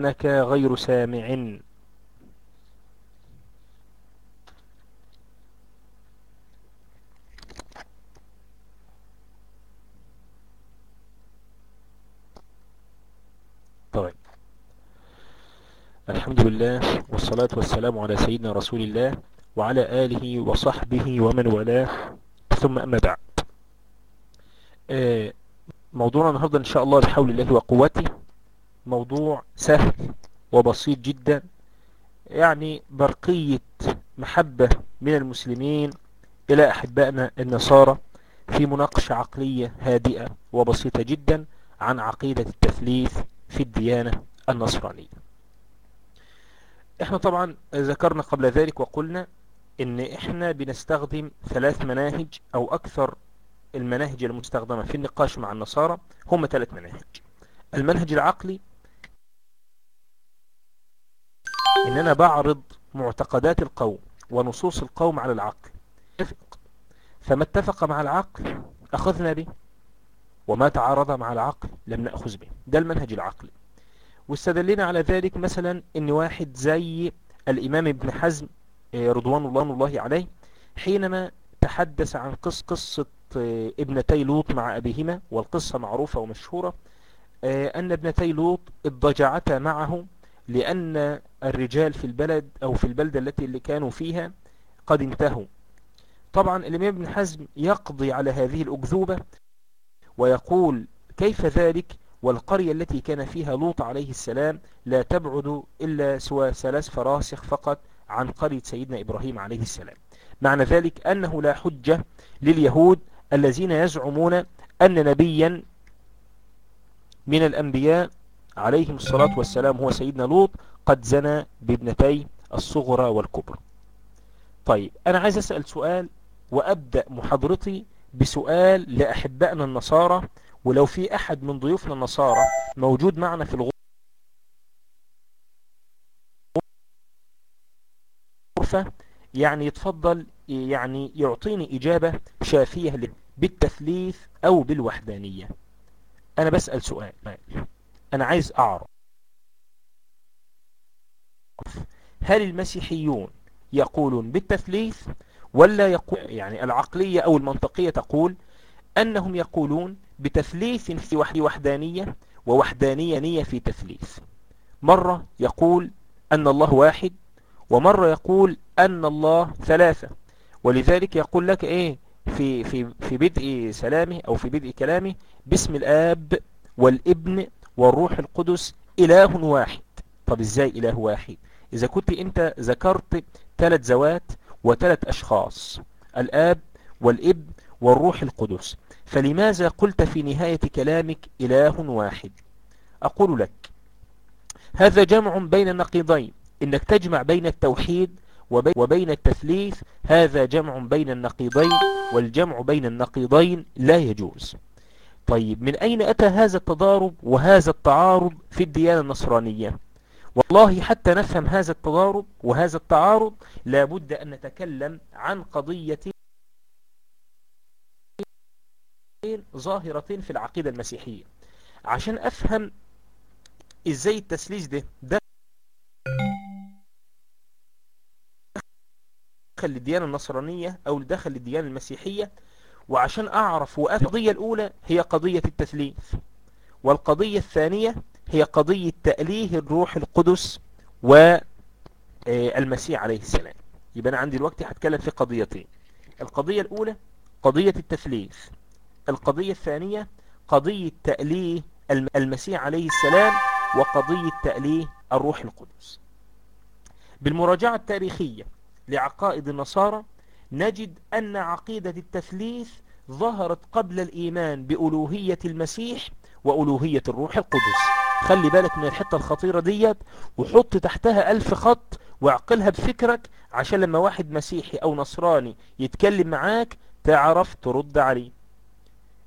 أنك غير سامع. طيب. الحمد لله والصلاة والسلام على سيدنا رسول الله وعلى آله وصحبه ومن والاه. ثم أما بعد. آه، موضوعنا النهاردة إن شاء الله بحول الله وقوته موضوع سهل وبسيط جدا يعني برقية محبة من المسلمين إلى أحبائنا النصارى في مناقشة عقلية هادئة وبسيطة جدا عن عقيدة التثليث في الديانة النصرانية. إحنا طبعا ذكرنا قبل ذلك وقلنا إن إحنا بنستخدم ثلاث مناهج أو أكثر المناهج المستخدمة في النقاش مع النصارى هم ثلاث مناهج. المنهج العقلي ان أنا بعرض معتقدات القوم ونصوص القوم على العقل. فما اتفق مع العقل أخذنا به وما تعارض مع العقل لم نأخذ به. ده المنهج العقلي. واستدلنا على ذلك مثلا إن واحد زي الإمام ابن حزم رضوان الله, الله عليه حينما تحدث عن قص قصة ابنتي لوط مع أبيهما والقصة معروفة ومشهورة أن ابنتي لوط اضجعتا معه لأن الرجال في البلد أو في البلدة التي اللي كانوا فيها قد انتهوا. طبعا الإمام ابن حزم يقضي على هذه الأكذوبة ويقول كيف ذلك؟ والقرية التي كان فيها لوط عليه السلام لا تبعد إلا سوى ثلاث فراسخ فقط عن قرية سيدنا إبراهيم عليه السلام. معنى ذلك أنه لا حجة لليهود الذين يزعمون أن نبيا من الأنبياء عليهم الصلاة والسلام هو سيدنا لوط قد زنى بابنتي الصغرى والكبرى. طيب أنا عايز أسأل سؤال وأبدأ محاضرتي بسؤال لأحبائنا النصارى ولو في أحد من ضيوفنا النصارى موجود معنا في الغرفة. يعني يتفضل يعني يعطيني إجابة شافية بالتثليث أو بالوحدانية. أنا بسأل سؤال. أنا عايز أعرف. هل المسيحيون يقولون بالتثليث ولا يقول يعني العقلية أو المنطقية تقول أنهم يقولون بتثليث في وحدانية ووحدانية نية في تثليث. مرة يقول أن الله واحد ومرة يقول أن الله ثلاثة. ولذلك يقول لك إيه في, في, في بدء سلامه أو في بدء كلامه باسم الآب والابن والروح القدس إله واحد. طب إزاي إله واحد؟ إذا كنت أنت ذكرت ثلاث ذوات وثلاث أشخاص الآب والابن والروح القدس فلماذا قلت في نهاية كلامك إله واحد؟ أقول لك هذا جمع بين النقيضين. إنك تجمع بين التوحيد وبين التثليث هذا جمع بين النقيضين والجمع بين النقيضين لا يجوز. طيب من أين أتى هذا التضارب وهذا التعارض في الديانة النصرانية؟ والله حتى نفهم هذا التضارب وهذا التعارض لابد أن نتكلم عن قضية ظاهرتين في العقيدة المسيحية. عشان أفهم إزاي التسليس ده ده دخل الديانة النصرانية أو دخل الديانة المسيحية وعشان أعرف القضية الأولى هي قضية التثليث والقضية الثانية هي قضية تأليه الروح القدس والمسيح عليه السلام. يبقى أنا عندي الوقت هتكلم في قضيتين. القضية الأولى قضية التثليث. القضية الثانية قضية تأليه المسيح عليه السلام وقضية تأليه الروح القدس. بالمراجعة التاريخية لعقائد النصارى نجد أن عقيدة التثليث ظهرت قبل الإيمان بألوهية المسيح وألوهية الروح القدس. خلي بالك من الحتة الخطيرة ديت وحط تحتها ألف خط واعقلها بفكرك عشان لما واحد مسيحي أو نصراني يتكلم معاك تعرف ترد عليه.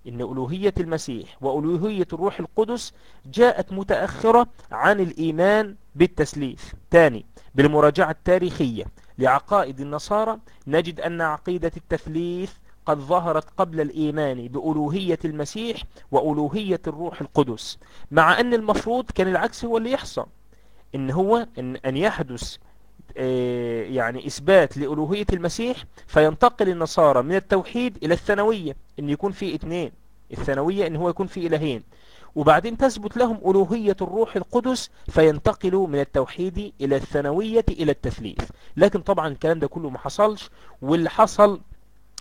إن ألوهية المسيح وألوهية الروح القدس جاءت متأخرة عن الإيمان بالتسليث تاني بالمراجعة التاريخية. لعقائد النصارى نجد أن عقيدة التثليث قد ظهرت قبل الإيمان بألوهية المسيح وألوهية الروح القدس مع أن المفروض كان العكس هو اللي يحصل إن هو إن, أن يحدث آه، يعني إثبات لألوهية المسيح فينتقل النصارى من التوحيد إلى الثانوية إن يكون في اثنين الثانوية إن هو يكون في إلهين. وبعدين تثبت لهم ألوهية الروح القدس فينتقلوا من التوحيد إلى الثانوية إلى التثليث. لكن طبعا الكلام ده كله ما حصلش واللي حصل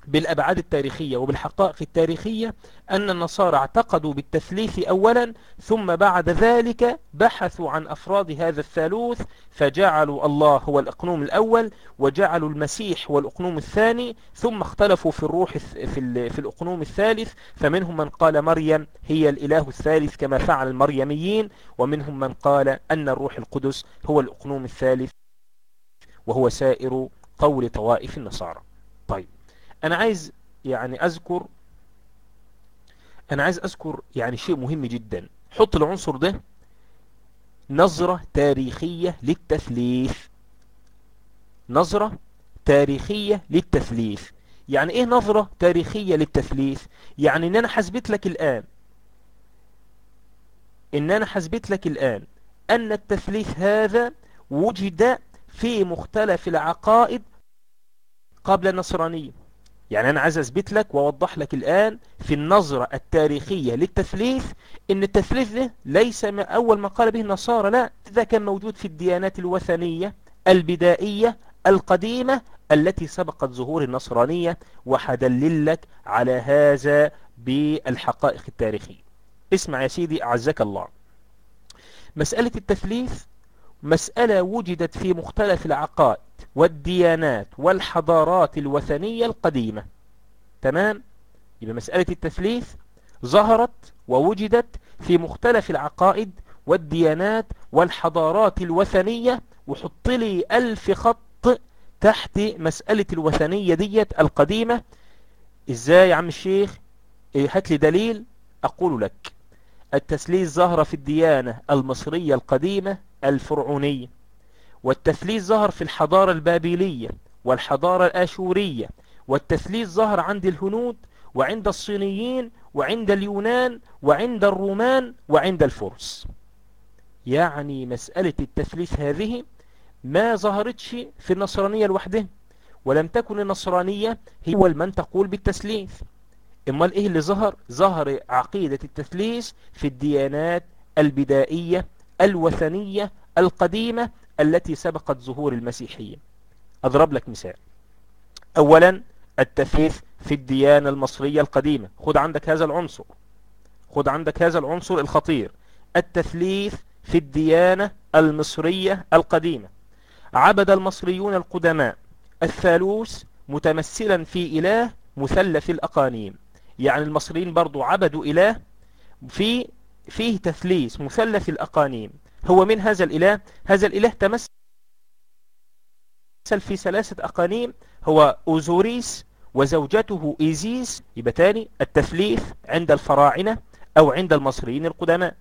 بالأبعاد التاريخية وبالحقائق التاريخية أن النصارى اعتقدوا بالتثليث أولا ثم بعد ذلك بحثوا عن أفراد هذا الثالوث فجعلوا الله هو الأقنوم الأول وجعلوا المسيح هو الأقنوم الثاني ثم اختلفوا في الروح في, الأقنوم الثالث فمنهم من قال مريم هي الإله الثالث كما فعل المريميين ومنهم من قال أن الروح القدس هو الأقنوم الثالث وهو سائر قول طوائف النصارى. طيب. أنا عايز يعني أذكر أنا عايز أذكر يعني شيء مهم جدا. حط العنصر ده نظرة تاريخية للتثليث. نظرة تاريخية للتثليث. يعني إيه نظرة تاريخية للتثليث؟ يعني إن أنا حسبت لك الآن إن أنا حسبت لك الآن أن التثليث هذا وجد في مختلف العقائد قبل النصرانية يعني أنا عايز أثبت لك وأوضح لك الآن في النظرة التاريخية للتثليث إن التثليث ده ليس ما أول ما قال به النصارى لا ده كان موجود في الديانات الوثنية البدائية القديمة التي سبقت ظهور النصرانية وحدلل لك على هذا بالحقائق التاريخية. اسمع يا سيدي أعزك الله. مسألة التثليث مسألة وجدت في مختلف العقائد والديانات والحضارات الوثنية القديمة. تمام؟ يبقى مسألة التثليث ظهرت ووجدت في مختلف العقائد والديانات والحضارات الوثنية وحط لي ألف خط تحت مسألة الوثنية ديت القديمة. إزاي يا عم الشيخ؟ إيه، هات لي دليل أقول لك. التثليث ظهر في الديانة المصرية القديمة الفرعونية والتثليث ظهر في الحضارة البابلية والحضارة الآشورية والتثليث ظهر عند الهنود وعند الصينيين وعند اليونان وعند الرومان وعند الفرس. يعني مسألة التثليث هذه ما ظهرتش في النصرانية لوحدها ولم تكن النصرانية هي من تقول بالتثليث. أمال إيه اللي ظهر؟ ظهر عقيدة التثليث في الديانات البدائية الوثنية القديمة التي سبقت ظهور المسيحية. أضرب لك مثال. أولا التثليث في الديانة المصرية القديمة. خد عندك هذا العنصر. خد عندك هذا العنصر الخطير. التثليث في الديانة المصرية القديمة. عبد المصريون القدماء الثالوث متمثلا في إله مثلث الأقانيم. يعني المصريين برضو عبدوا إله في فيه تثليث مثلث الأقانيم. هو من هذا الإله هذا الإله تمثل في ثلاثة أقانيم هو أوزوريس وزوجته إيزيس يبقى تاني التثليث عند الفراعنة أو عند المصريين القدماء.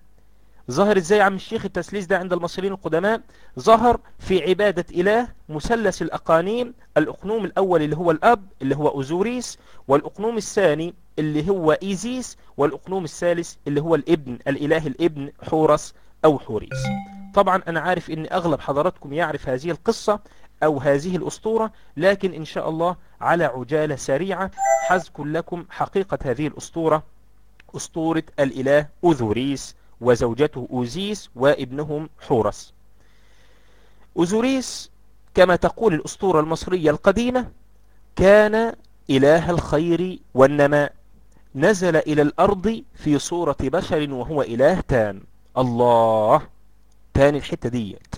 ظهر إزاي عم الشيخ التثليث ده عند المصريين القدماء؟ ظهر في عبادة إله مثلث الأقانيم الأقنوم الأول اللي هو الأب اللي هو أوزوريس والأقنوم الثاني اللي هو إيزيس والأقنوم الثالث اللي هو الإبن الإله الإبن حورس أو حوريس. طبعا أنا عارف أن أغلب حضراتكم يعرف هذه القصة أو هذه الأسطورة لكن إن شاء الله على عجالة سريعة حذكر لكم حقيقة هذه الأسطورة أسطورة الإله أوزوريس وزوجته أوزيس وابنهم حورس. أوزوريس كما تقول الأسطورة المصرية القديمة كان إله الخير والنماء. نزل إلى الأرض في صورة بشر وهو إله تام الله. تاني الحتة ديت.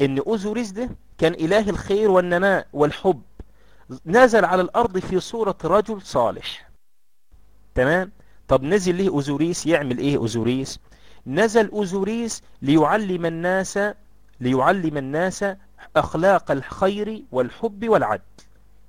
إن اوزوريس ده كان إله الخير والنماء والحب. نزل على الأرض في صورة رجل صالح. تمام؟ طب نزل ليه اوزوريس يعمل إيه اوزوريس نزل اوزوريس ليعلم الناس ليعلم الناس أخلاق الخير والحب والعدل.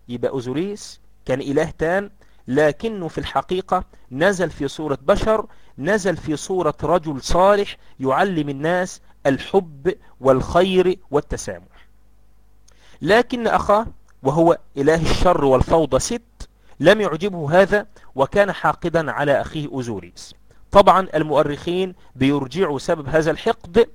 يبقى اوزوريس كان إله تام لكنه في الحقيقة نزل في صورة بشر نزل في صورة رجل صالح يعلم الناس الحب والخير والتسامح. لكن أخاه وهو إله الشر والفوضى ست لم يعجبه هذا وكان حاقدا على أخيه أوزوريس. طبعا المؤرخين بيرجعوا سبب هذا الحقد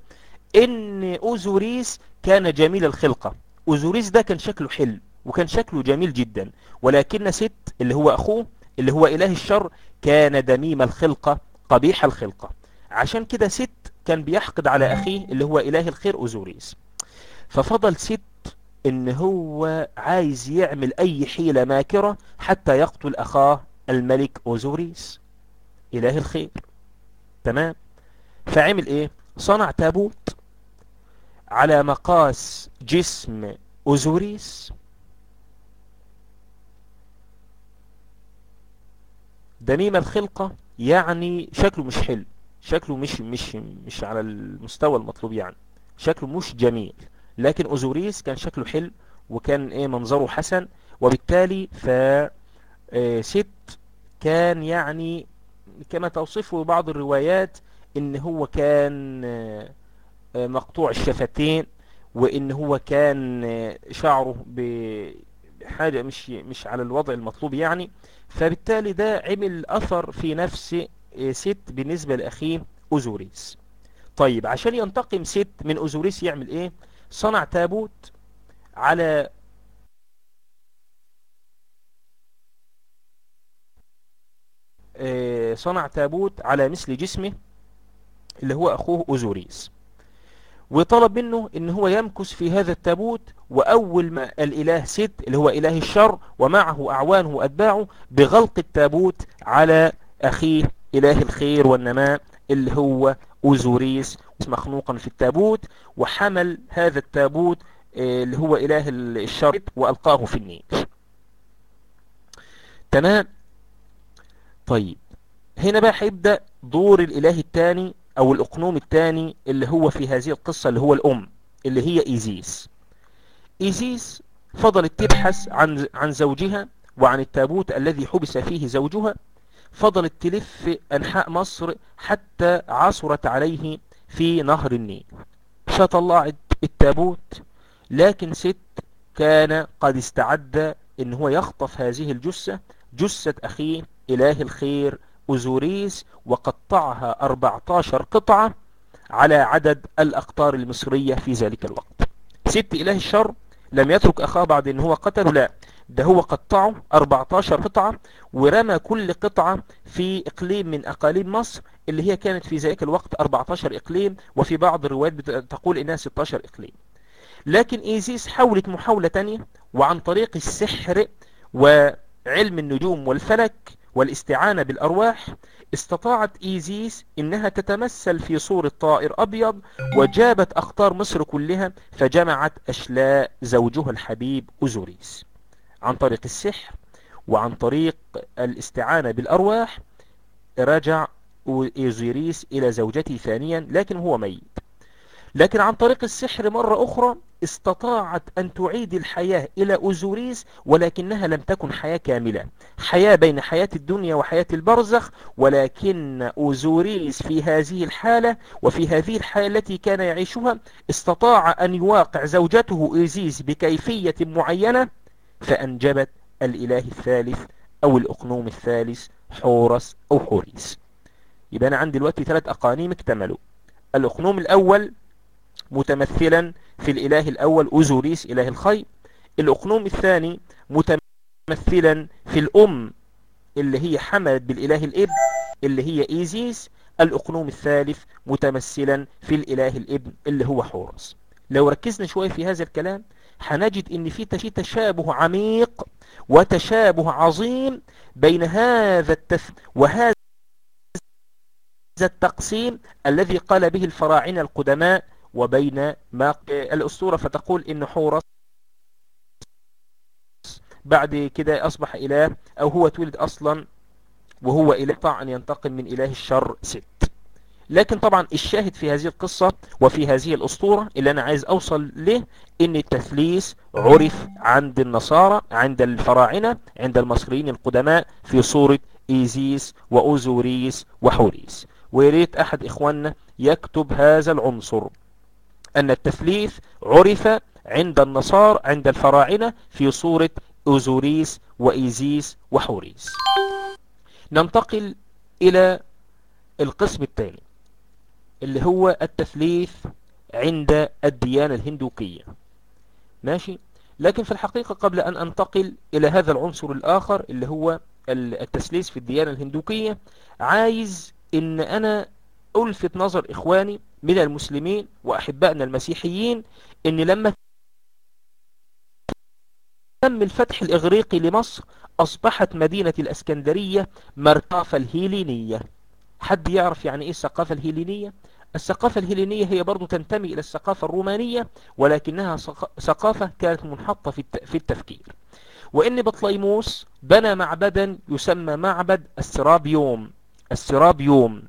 إن أوزوريس كان جميل الخلقة. أوزوريس ده كان شكله حلو. وكان شكله جميل جدا. ولكن ست اللي هو أخوه اللي هو إله الشر كان دميم الخلقة قبيح الخلقة. عشان كده ست كان بيحقد على أخيه اللي هو إله الخير أوزوريس. ففضل ست إن هو عايز يعمل أي حيلة ماكرة حتى يقتل أخاه الملك أوزوريس إله الخير. تمام؟ فعمل إيه؟ صنع تابوت على مقاس جسم أوزوريس. دميم الخلقة يعني شكله مش حلو شكله مش مش مش على المستوى المطلوب يعني شكله مش جميل. لكن أوزوريس كان شكله حلو وكان إيه منظره حسن وبالتالي ف ست كان يعني كما توصفه بعض الروايات إن هو كان مقطوع الشفتين وإن هو كان شعره بحاجة مش مش على الوضع المطلوب يعني. فبالتالي ده عمل أثر في نفس ست بالنسبة لأخيه أوزوريس. طيب عشان ينتقم ست من أوزوريس يعمل إيه؟ صنع تابوت على صنع تابوت على مثل جسمه اللي هو أخوه أوزوريس. وطلب منه إن هو يمكث في هذا التابوت وأول ما الإله ست اللي هو إله الشر ومعه أعوانه وأتباعه بغلق التابوت على أخيه إله الخير والنماء اللي هو أوزوريس مخنوقا في التابوت وحمل هذا التابوت اللي هو إله الشر وألقاه في النيل. تمام؟ طيب. هنا بقى هيبدأ دور الإله الثاني أو الأقنوم الثاني اللي هو في هذه القصة اللي هو الأم اللي هي إيزيس. إيزيس فضلت تبحث عن عن زوجها وعن التابوت الذي حبس فيه زوجها فضلت تلف أنحاء مصر حتى عثرت عليه في نهر النيل. فطلعت التابوت لكن ست كان قد استعد إن هو يخطف هذه الجثة جثة أخيه إله الخير أزوريس وقطعها 14 قطعة على عدد الأقطار المصرية في ذلك الوقت. ست إله الشر لم يترك أخاه بعد أن هو قتله لا ده هو قطعه 14 قطعة ورمى كل قطعة في إقليم من أقاليم مصر اللي هي كانت في ذلك الوقت 14 إقليم وفي بعض الروايات تقول إنها 16 إقليم. لكن إيزيس حاولت محاولة تانية وعن طريق السحر وعلم النجوم والفلك والاستعانة بالأرواح استطاعت إيزيس إنها تتمثل في صورة طائر أبيض وجابت أقطار مصر كلها فجمعت أشلاء زوجها الحبيب أوزوريس. عن طريق السحر وعن طريق الاستعانة بالأرواح رجع أوزوريس إلى زوجته ثانيا لكن هو ميت. لكن عن طريق السحر مرة أخرى استطاعت أن تعيد الحياة إلى أوزوريس ولكنها لم تكن حياة كاملة. حياة بين حياة الدنيا وحياة البرزخ ولكن أوزوريس في هذه الحالة وفي هذه الحالة التي كان يعيشها استطاع أن يواقع زوجته إيزيس بكيفية معينة فأنجبت الإله الثالث أو الأقنوم الثالث حورس أو حوريس. يبقى أنا عندي دلوقتي ثلاث أقانيم اكتملوا. الأقنوم الأول متمثلا في الإله الأول أوزوريس إله الخير. الأقنوم الثاني متمثلا في الأم اللي هي حملت بالإله الإب اللي هي إيزيس. الأقنوم الثالث متمثلا في الإله الإبن اللي هو حورس. لو ركزنا شوية في هذا الكلام هنجد إن في تشابه عميق وتشابه عظيم بين هذا التف وهذا التقسيم الذي قال به الفراعنة القدماء وبين ما الأسطورة فتقول إن حورس بعد كده أصبح إله أو هو تولد أصلا وهو إله طبعا أن ينتقم من إله الشر ست. لكن طبعا الشاهد في هذه القصة وفي هذه الأسطورة اللي أنا عايز أوصل له إن التثليث عرف عند النصارى عند الفراعنة عند المصريين القدماء في صورة إيزيس وأوزوريس وحوريس. ويريت أحد إخواننا يكتب هذا العنصر. أن التثليث عرف عند النصارى عند الفراعنة في صورة أوزوريس وإيزيس وحوريس. ننتقل إلى القسم الثاني اللي هو التثليث عند الديانة الهندوكية. ماشي؟ لكن في الحقيقة قبل أن أنتقل إلى هذا العنصر الآخر اللي هو التسليس في الديانة الهندوكية عايز إن أنا ألفت نظر إخواني من المسلمين وأحبائنا المسيحيين إن لما تم الفتح الإغريقي لمصر أصبحت مدينة الأسكندرية مرتافة الهيلينية. حد يعرف يعني إيه الثقافة الهيلينية؟ الثقافة الهيلينية هي برضو تنتمي إلى الثقافة الرومانية ولكنها ثقافة كانت منحطة في التفكير. وإن بطليموس بنى معبدا يسمى معبد السرابيوم. السرابيوم.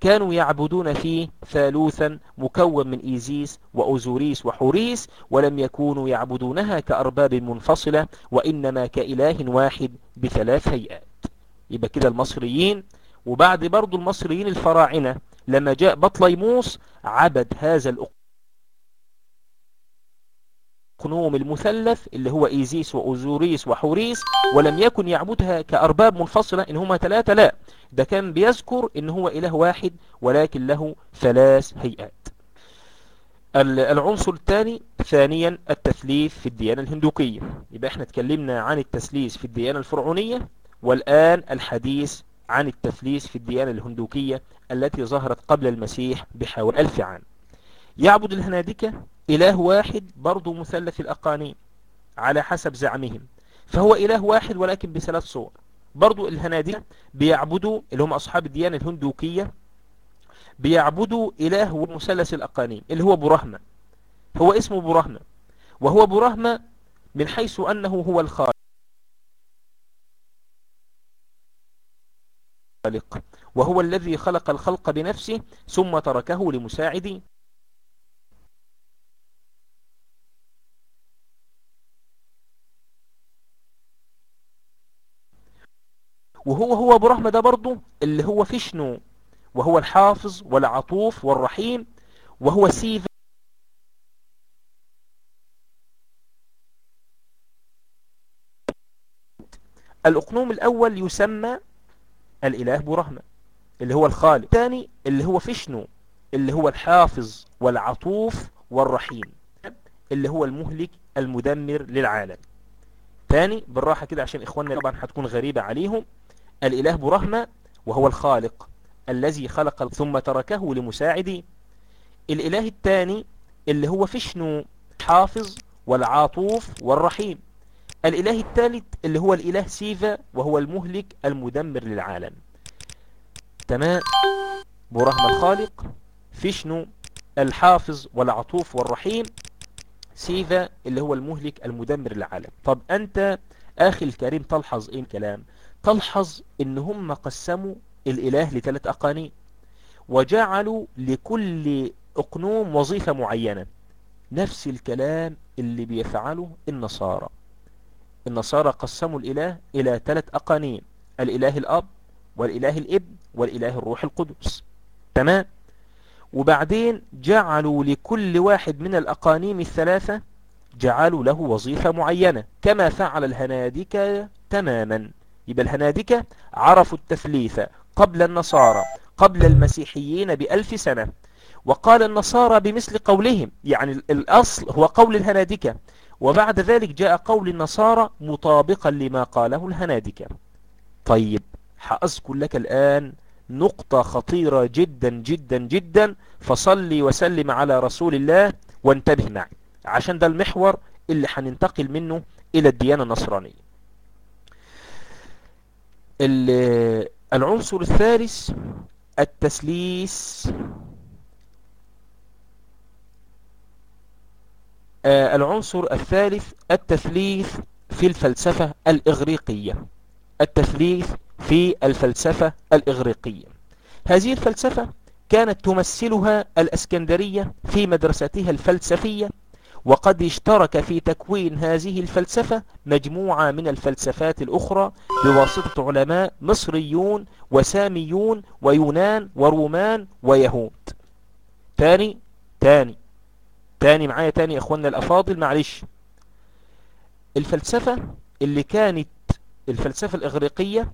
كانوا يعبدون فيه ثالوثا مكون من إيزيس وأوزوريس وحوريس ولم يكونوا يعبدونها كأرباب منفصلة وإنما كإله واحد بثلاث هيئات. يبقى كده المصريين وبعد برضو المصريين الفراعنة لما جاء بطليموس عبد هذا الأقنوم المثلث اللي هو إيزيس وأوزوريس وحوريس ولم يكن يعبدها كأرباب منفصلة إن هما ثلاثة لا. ده كان بيذكر إن هو إله واحد ولكن له ثلاث هيئات. العنصر الثاني ثانيا التثليث في الديانة الهندوكية. يبقى إحنا اتكلمنا عن التثليث في الديانة الفرعونية والآن الحديث عن التثليث في الديانة الهندوكية التي ظهرت قبل المسيح بحوالي ألف عام. يعبد الهنادكة إله واحد برضو مثلث الأقانيم على حسب زعمهم. فهو إله واحد ولكن بثلاث صور. برضو الهنادكة بيعبدوا اللي هم أصحاب الديانة الهندوكية بيعبدوا إله مثلث الأقانيم اللي هو برهمة. هو اسمه برهمة. وهو برهمة من حيث أنه هو الخالق. وهو الذي خلق الخلق بنفسه ثم تركه لمساعدين وهو هو برحمة ده برضه اللي هو فيشنو وهو الحافظ والعطوف والرحيم وهو سيف الأقنوم الأول يسمى الإله برهمة اللي هو الخالق. الثاني اللي هو فيشنو اللي هو الحافظ والعطوف والرحيم اللي هو المهلك المدمر للعالم. ثاني بالراحة كده عشان إخواننا طبعا هتكون غريبة عليهم. الإله برهمة وهو الخالق الذي خلق ثم تركه لمساعدي الإله الثاني اللي هو فيشنو حافظ والعاطوف والرحيم. الإله الثالث اللي هو الإله سيفا وهو المهلك المدمر للعالم. تمام؟ برهم الخالق. فيشنو الحافظ والعطوف والرحيم. سيفا اللي هو المهلك المدمر للعالم. طب أنت أخي الكريم تلحظ إيه الكلام؟ تلحظ إن هم قسموا الإله لثلاث أقانيم وجعلوا لكل أقنوم وظيفة معينة. نفس الكلام اللي بيفعله النصارى. النصارى قسموا الإله إلى ثلاث أقانيم الإله الأب والإله الإبن والإله الروح القدس. تمام؟ وبعدين جعلوا لكل واحد من الأقانيم الثلاثة جعلوا له وظيفة معينة كما فعل الهنادكة تماما. يبقى الهنادكة عرفوا التثليث قبل النصارى قبل المسيحيين بألف سنة. وقال النصارى بمثل قولهم يعني الأصل هو قول الهنادكة وبعد ذلك جاء قول النصارى مطابقا لما قاله الهنادكة طيب حأذكر لك الآن نقطة خطيرة جدا جدا جدا. فصلي وسلم على رسول الله وانتبه معي. عشان ده المحور اللي هننتقل منه إلى الديانة النصرانية. العنصر الثالث التسليس آه العنصر الثالث التثليث في الفلسفة الإغريقية. التثليث في الفلسفة الإغريقية. هذه الفلسفة كانت تمثلها الأسكندرية في مدرستها الفلسفية وقد اشترك في تكوين هذه الفلسفة مجموعة من الفلسفات الأخرى بواسطة علماء مصريون وساميون ويونان ورومان ويهود. تاني؟ تاني. تاني معايا تاني يا اخوانا الأفاضل؟ معلش. الفلسفة اللي كانت الفلسفة الإغريقية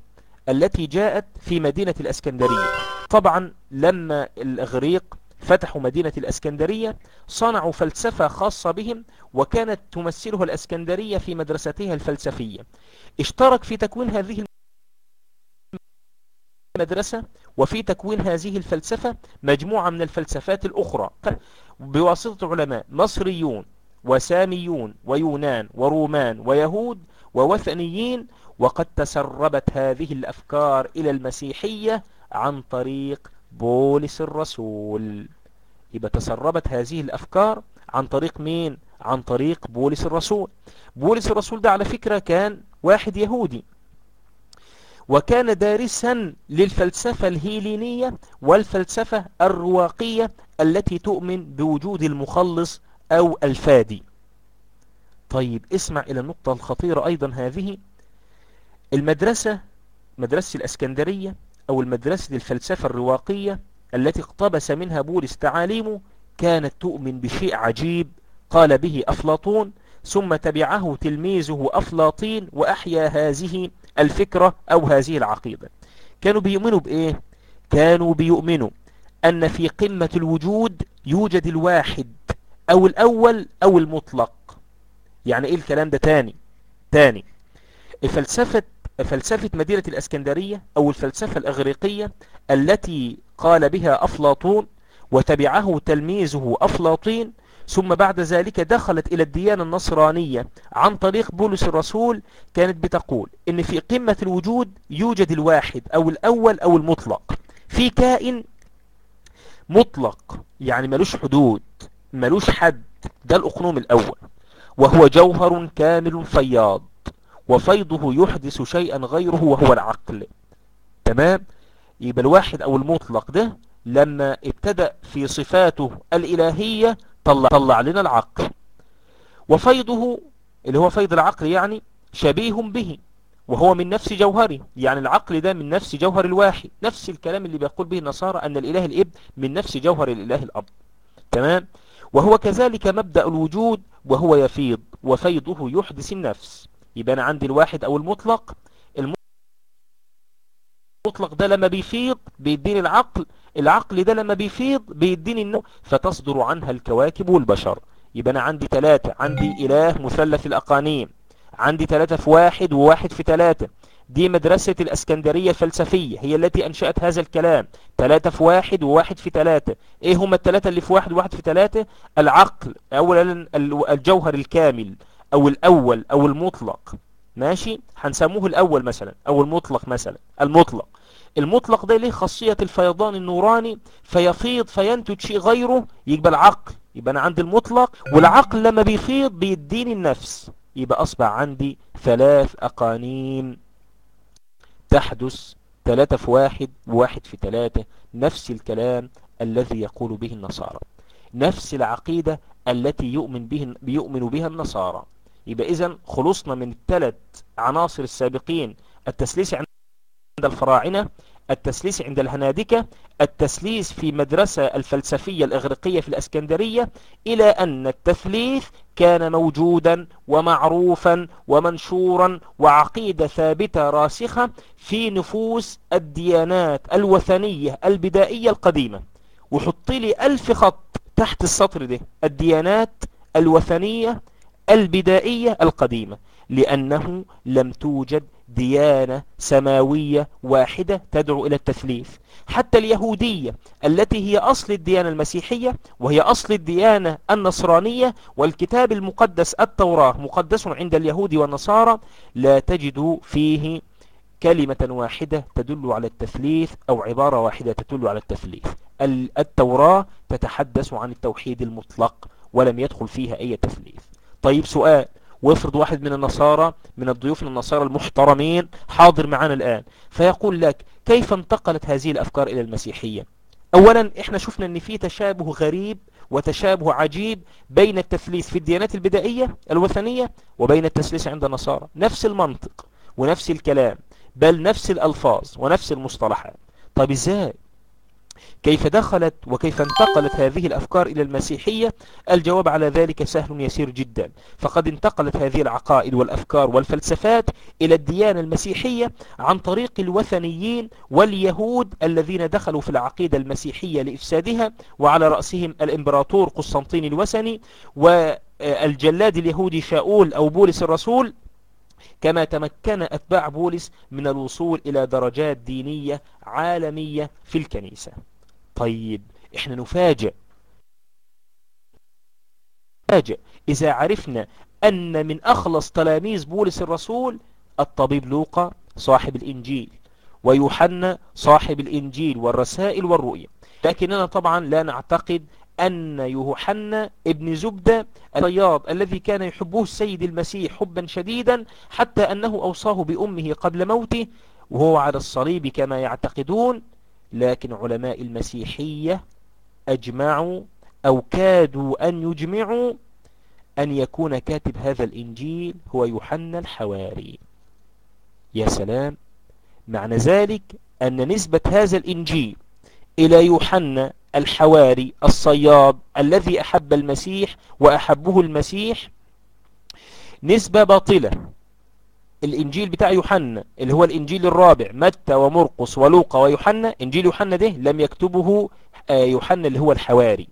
التي جاءت في مدينة الإسكندرية. طبعا لما الإغريق فتحوا مدينة الأسكندرية صنعوا فلسفة خاصة بهم وكانت تمثلها الأسكندرية في مدرستها الفلسفية. اشترك في تكوين هذه المدرسة وفي تكوين هذه الفلسفة مجموعة من الفلسفات الأخرى. بواسطة علماء مصريون وساميون ويونان ورومان ويهود ووثنيين وقد تسربت هذه الأفكار إلى المسيحية عن طريق بولس الرسول. يبقى تسربت هذه الأفكار عن طريق مين؟ عن طريق بولس الرسول. بولس الرسول ده على فكرة كان واحد يهودي. وكان دارسا للفلسفة الهيلينية والفلسفة الرواقية التي تؤمن بوجود المخلص أو الفادي. طيب اسمع إلى النقطة الخطيرة أيضا هذه. المدرسة مدرسة الأسكندرية أو المدرسة الفلسفة الرواقية التي اقتبس منها بولس تعاليمه كانت تؤمن بشيء عجيب قال به أفلاطون ثم تبعه تلميذه أفلاطين وأحيا هذه الفكرة أو هذه العقيدة. كانوا بيؤمنوا بإيه؟ كانوا بيؤمنوا أن في قمة الوجود يوجد الواحد أو الأول أو المطلق. يعني إيه الكلام ده تاني؟ تاني. فلسفة فلسفة مدينة الأسكندرية أو الفلسفة الأغريقية التي قال بها أفلاطون وتبعه تلميذه أفلاطين ثم بعد ذلك دخلت إلى الديانة النصرانية عن طريق بولس الرسول كانت بتقول إن في قمة الوجود يوجد الواحد أو الأول أو المطلق. في كائن مطلق يعني ملوش حدود ملوش حد ده الأقنوم الأول وهو جوهر كامل فياض. وفيضه يحدث شيئا غيره وهو العقل. تمام؟ يبقى الواحد أو المطلق ده لما ابتدأ في صفاته الإلهية طلع, طلع لنا العقل. وفيضه اللي هو فيض العقل يعني شبيه به وهو من نفس جوهره. يعني العقل ده من نفس جوهر الواحد. نفس الكلام اللي بيقول به النصارى أن الإله الإب من نفس جوهر الإله الأب. تمام؟ وهو كذلك مبدأ الوجود وهو يفيض وفيضه يحدث النفس. يبقى أنا عندي الواحد أو المطلق. المطلق ده لما بيفيض بيديني العقل العقل ده لما بيفيض بيديني النوم فتصدر عنها الكواكب والبشر. يبقى أنا عندي ثلاثة عندي إله مثلث الأقانيم عندي ثلاثة في واحد وواحد في ثلاثة دي مدرسة الأسكندرية الفلسفية هي التي أنشأت هذا الكلام. ثلاثة في واحد وواحد في ثلاثة إيه هم الثلاثة اللي في واحد وواحد في ثلاثة العقل أولا الجوهر الكامل. أو الأول أو المطلق. ماشي؟ هنسموه الأول مثلا أو المطلق مثلا. المطلق. المطلق ده ليه خاصية الفيضان النوراني؟ فيفيض فينتج شيء غيره يبقى العقل. يبقى أنا عندي المطلق والعقل لما بيفيض بيديني النفس. يبقى أصبح عندي ثلاث أقانيم. تحدث ثلاثة في واحد وواحد في ثلاثة. نفس الكلام الذي يقول به النصارى. نفس العقيدة التي يؤمن, به بيؤمن بها النصارى. يبقى إذن خلصنا من الثلاث عناصر السابقين. التسليس عند الفراعنة التسليس عند الهنادكة التسليس في مدرسة الفلسفية الإغريقية في الأسكندرية إلى أن التثليث كان موجودا ومعروفا ومنشورا وعقيدة ثابتة راسخة في نفوس الديانات الوثنية البدائية القديمة. وحط لي ألف خط تحت السطر ده الديانات الوثنية البدائية القديمة لأنه لم توجد ديانة سماوية واحدة تدعو إلى التثليث. حتى اليهودية التي هي أصل الديانة المسيحية وهي أصل الديانة النصرانية والكتاب المقدس التوراة مقدس عند اليهود والنصارى لا تجد فيه كلمة واحدة تدل على التثليث أو عبارة واحدة تدل على التثليث. التوراة تتحدث عن التوحيد المطلق ولم يدخل فيها أي تثليث. طيب سؤال. وافرض واحد من النصارى من الضيوف النصارى المحترمين حاضر معنا الآن فيقول لك كيف انتقلت هذه الأفكار إلى المسيحية؟ أولا إحنا شفنا إن في تشابه غريب وتشابه عجيب بين التثليث في الديانات البدائية الوثنية وبين التثليث عند النصارى. نفس المنطق ونفس الكلام بل نفس الألفاظ ونفس المصطلحات. طيب إزاي؟ كيف دخلت وكيف انتقلت هذه الأفكار إلى المسيحية؟ الجواب على ذلك سهل يسير جدا. فقد انتقلت هذه العقائد والأفكار والفلسفات إلى الديانة المسيحية عن طريق الوثنيين واليهود الذين دخلوا في العقيدة المسيحية لإفسادها وعلى رأسهم الإمبراطور قسطنطين الوثني والجلاد اليهودي شاول أو بولس الرسول. كما تمكن أتباع بولس من الوصول إلى درجات دينية عالمية في الكنيسة. طيب إحنا نفاجئ. نفاجئ. إذا عرفنا أن من أخلص تلاميذ بولس الرسول الطبيب لوقا صاحب الإنجيل ويوحنا صاحب الإنجيل والرسائل والرؤية. لكننا طبعا لا نعتقد أن يوحنا ابن زبدة الصياد الذي كان يحبه السيد المسيح حبا شديدا حتى أنه أوصاه بأمه قبل موته وهو على الصليب كما يعتقدون لكن علماء المسيحية أجمعوا أو كادوا أن يجمعوا أن يكون كاتب هذا الإنجيل هو يوحنا الحواري. يا سلام. معنى ذلك أن نسبة هذا الإنجيل إلى يوحنا الحواري الصياد الذي أحب المسيح وأحبه المسيح نسبة باطلة. الإنجيل بتاع يوحنا اللي هو الإنجيل الرابع متى ومرقس ولوقا ويوحنا إنجيل يوحنا ده لم يكتبه آه، يوحنا اللي هو الحواري.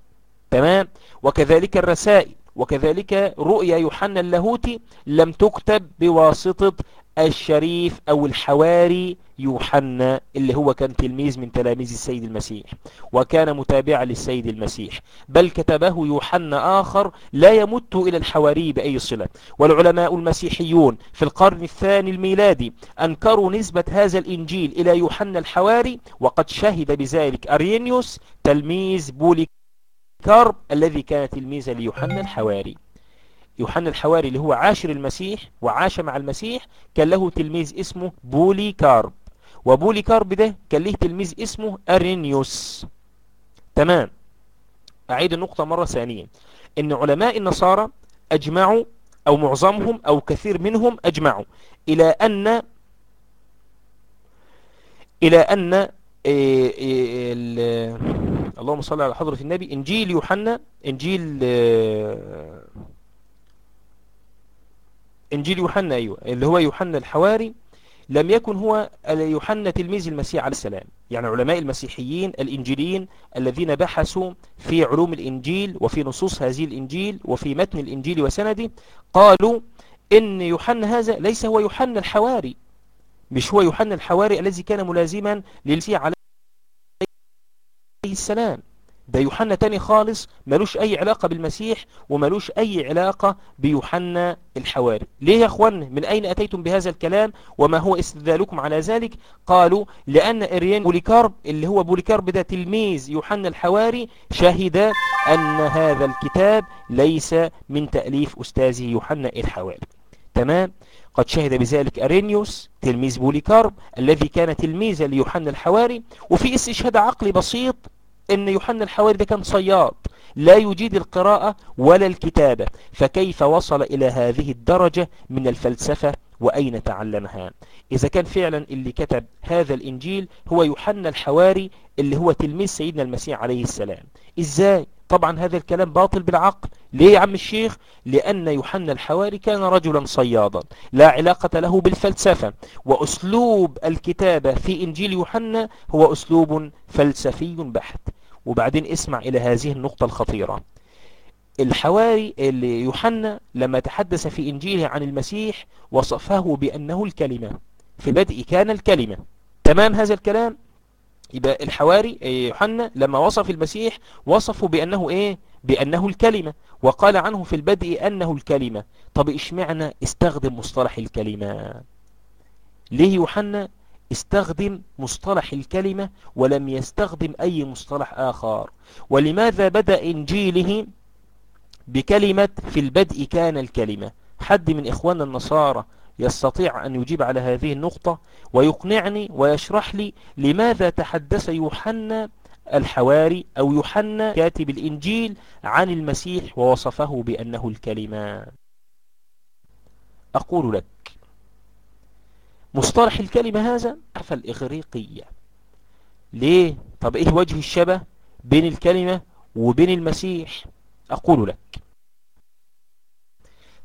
تمام؟ وكذلك الرسائل وكذلك رؤيا يوحنا اللاهوتي لم تكتب بواسطة الشريف أو الحواري يوحنا اللي هو كان تلميذ من تلاميذ السيد المسيح وكان متابعا للسيد المسيح. بل كتبه يوحنا آخر لا يمت إلى الحواري بأي صلة. والعلماء المسيحيون في القرن الثاني الميلادي أنكروا نسبة هذا الإنجيل إلى يوحنا الحواري وقد شهد بذلك أرينيوس تلميذ بوليكارب الذي كان تلميذا ليوحنا الحواري. يوحنا الحواري اللي هو عاشر المسيح وعاش مع المسيح كان له تلميذ اسمه بولي كارب. وبولي كارب ده كان له تلميذ اسمه أرينيوس. تمام. أعيد النقطة مرة ثانية. إن علماء النصارى أجمعوا أو معظمهم أو كثير منهم أجمعوا إلى أن إلى أن إيه إيه اللهم صل على حضرة النبي إنجيل يوحنا إنجيل آه، إنجيل يوحنا أيوه اللي هو يوحنا الحواري لم يكن هو يوحنا تلميذ المسيح عليه السلام. يعني علماء المسيحيين الإنجيليين الذين بحثوا في علوم الإنجيل وفي نصوص هذه الإنجيل وفي متن الإنجيل وسنده قالوا إن يوحنا هذا ليس هو يوحنا الحواري. مش هو يوحنا الحواري الذي كان ملازما للمسيح عليه السلام. ده يوحنا تاني خالص ملوش أي علاقة بالمسيح وملوش أي علاقة بيوحنا الحواري. ليه يا إخوان؟ من أين أتيتم بهذا الكلام؟ وما هو استدلالكم على ذلك؟ قالوا لأن أريان بوليكارب اللي هو بوليكارب ده تلميذ يوحنا الحواري شهد أن هذا الكتاب ليس من تأليف أستاذه يوحنا الحواري. تمام؟ قد شهد بذلك أرينيوس تلميذ بوليكارب الذي كان تلميذا ليوحنا الحواري وفي استشهاد عقلي بسيط إن يوحنا الحواري ده كان صياد لا يجيد القراءة ولا الكتابة. فكيف وصل إلى هذه الدرجة من الفلسفة وأين تعلمها؟ إذا كان فعلا اللي كتب هذا الإنجيل هو يوحنا الحواري اللي هو تلميذ سيدنا المسيح عليه السلام. إزاي؟ طبعا هذا الكلام باطل بالعقل. ليه يا عم الشيخ؟ لأن يوحنا الحواري كان رجلا صيادا. لا علاقة له بالفلسفة. وأسلوب الكتابة في إنجيل يوحنا هو أسلوب فلسفي بحت. وبعدين اسمع إلى هذه النقطة الخطيرة. الحواري اللي يوحنا لما تحدث في إنجيله عن المسيح وصفه بأنه الكلمة. في بدء كان الكلمة. تمام هذا الكلام؟ يبقى الحواري إيه، يوحنا لما وصف المسيح وصفه بأنه إيه؟ بأنه الكلمة وقال عنه في البدء أنه الكلمة. طب إشمعنا استخدم مصطلح الكلمة؟ ليه يوحنا استخدم مصطلح الكلمة ولم يستخدم أي مصطلح آخر؟ ولماذا بدأ إنجيله بكلمة في البدء كان الكلمة؟ حد من إخواننا النصارى يستطيع أن يجيب على هذه النقطة ويقنعني ويشرح لي لماذا تحدث يوحنا الحواري أو يوحنا كاتب الإنجيل عن المسيح ووصفه بأنه الكلمة. أقول لك مصطلح الكلمة هذا عرف الإغريقية. ليه؟ طب إيه وجه الشبه بين الكلمة وبين المسيح؟ أقول لك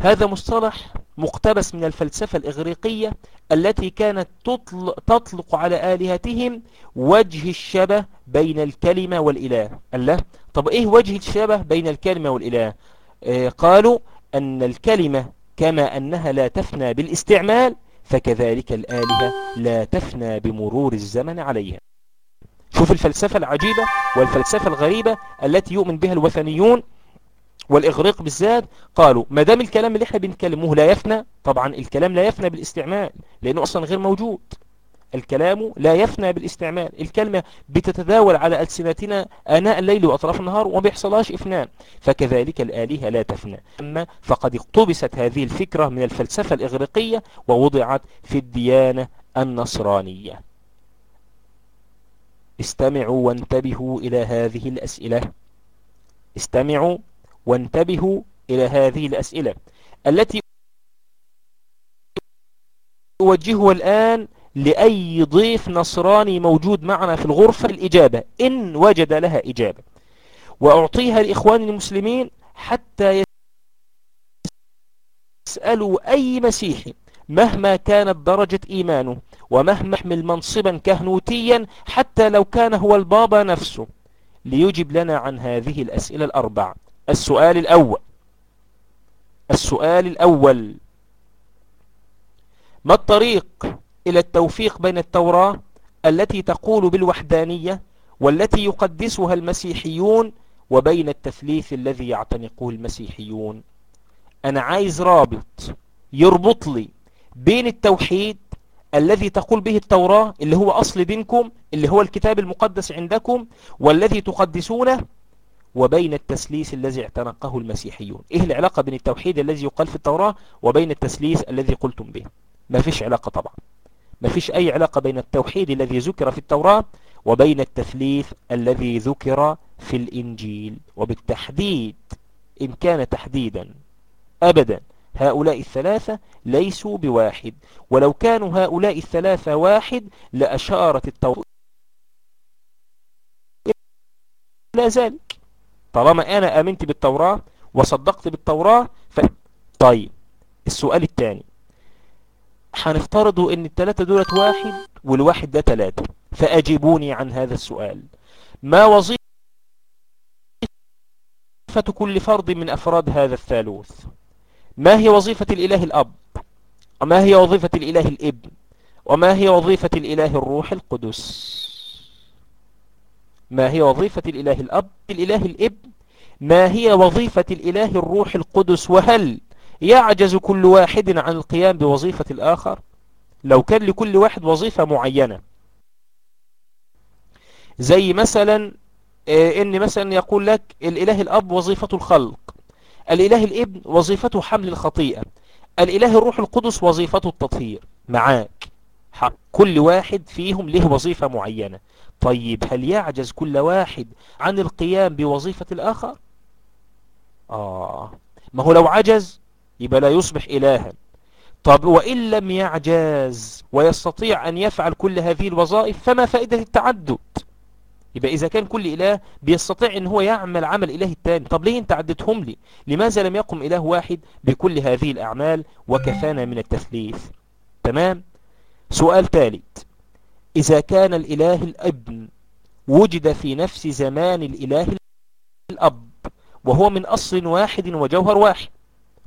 هذا مصطلح مقتبس من الفلسفة الإغريقية التي كانت تطلق على آلهتهم وجه الشبه بين الكلمة والإله. الله طب إيه وجه الشبه بين الكلمة والإله؟ آه قالوا أن الكلمة كما أنها لا تفنى بالاستعمال فكذلك الآلهة لا تفنى بمرور الزمن عليها. شوف الفلسفة العجيبة والفلسفة الغريبة التي يؤمن بها الوثنيون والإغريق بالذات قالوا ما دام الكلام اللي إحنا بنتكلمه لا يفنى طبعا الكلام لا يفنى بالاستعمال لأنه أصلا غير موجود. الكلام لا يفنى بالاستعمال. الكلمة بتتداول على ألسنتنا آناء الليل وأطراف النهار وما بيحصلهاش إفنان. فكذلك الآلهة لا تفنى. أما فقد اقتبست هذه الفكرة من الفلسفة الإغريقية ووضعت في الديانة النصرانية. استمعوا وانتبهوا إلى هذه الأسئلة. استمعوا وانتبهوا إلى هذه الأسئلة التي أوجهها الآن لأي ضيف نصراني موجود معنا في الغرفة الإجابة إن وجد لها إجابة. وأعطيها لإخوان المسلمين حتى يسألوا أي مسيحي مهما كانت درجة إيمانه ومهما يحمل منصبا كهنوتيا حتى لو كان هو البابا نفسه. ليجب لنا عن هذه الأسئلة الأربع السؤال الأول. السؤال الأول. ما الطريق إلى التوفيق بين التوراة التي تقول بالوحدانية والتي يقدسها المسيحيون وبين التثليث الذي يعتنقه المسيحيون؟ أنا عايز رابط يربط لي بين التوحيد الذي تقول به التوراة اللي هو أصل دينكم اللي هو الكتاب المقدس عندكم والذي تقدسونه وبين التسليس الذي اعتنقه المسيحيون. إيه العلاقة بين التوحيد الذي يقال في التوراة وبين التسليس الذي قلتم به؟ ما فيش علاقة طبعا. ما فيش أي علاقة بين التوحيد الذي ذكر في التوراة وبين التثليث الذي ذكر في الإنجيل. وبالتحديد إن كان تحديدا ابدا هؤلاء الثلاثة ليسوا بواحد. ولو كانوا هؤلاء الثلاثة واحد لأشارت التوراة لا ذلك. طالما أنا آمنت بالتوراة وصدقت بالتوراة ف... طيب السؤال الثاني. هنفترضوا إن الثلاثة دولت واحد والواحد ده ثلاثة فأجيبوني عن هذا السؤال. ما وظيفة كل فرد من أفراد هذا الثالوث؟ ما هي وظيفة الإله الأب؟ وما هي وظيفة الإله الابن؟ وما هي وظيفة الإله الروح القدس؟ ما هي وظيفة الإله الأب؟ الإله الابن ما هي وظيفة الإله الروح القدس؟ وهل يعجز كل واحد عن القيام بوظيفة الآخر؟ لو كان لكل واحد وظيفة معينة. زي مثلا آه، إن مثلا يقول لك الإله الأب وظيفة الخلق. الإله الإبن وظيفته حمل الخطيئة. الإله الروح القدس وظيفته التطهير. معاك. كل واحد فيهم له وظيفة معينة. طيب هل يعجز كل واحد عن القيام بوظيفة الآخر؟ آه ما هو لو عجز يبقى لا يصبح إلها. طب وإن لم يعجز ويستطيع أن يفعل كل هذه الوظائف فما فائدة التعدد يبقى إذا كان كل إله بيستطيع أن هو يعمل عمل إله التاني. طب ليه انت عدتهم لي؟ لماذا لم يقم إله واحد بكل هذه الأعمال وكفانا من التثليث؟ تمام؟ سؤال ثالث إذا كان الإله الابن وجد في نفس زمان الإله الأب وهو من أصل واحد وجوهر واحد.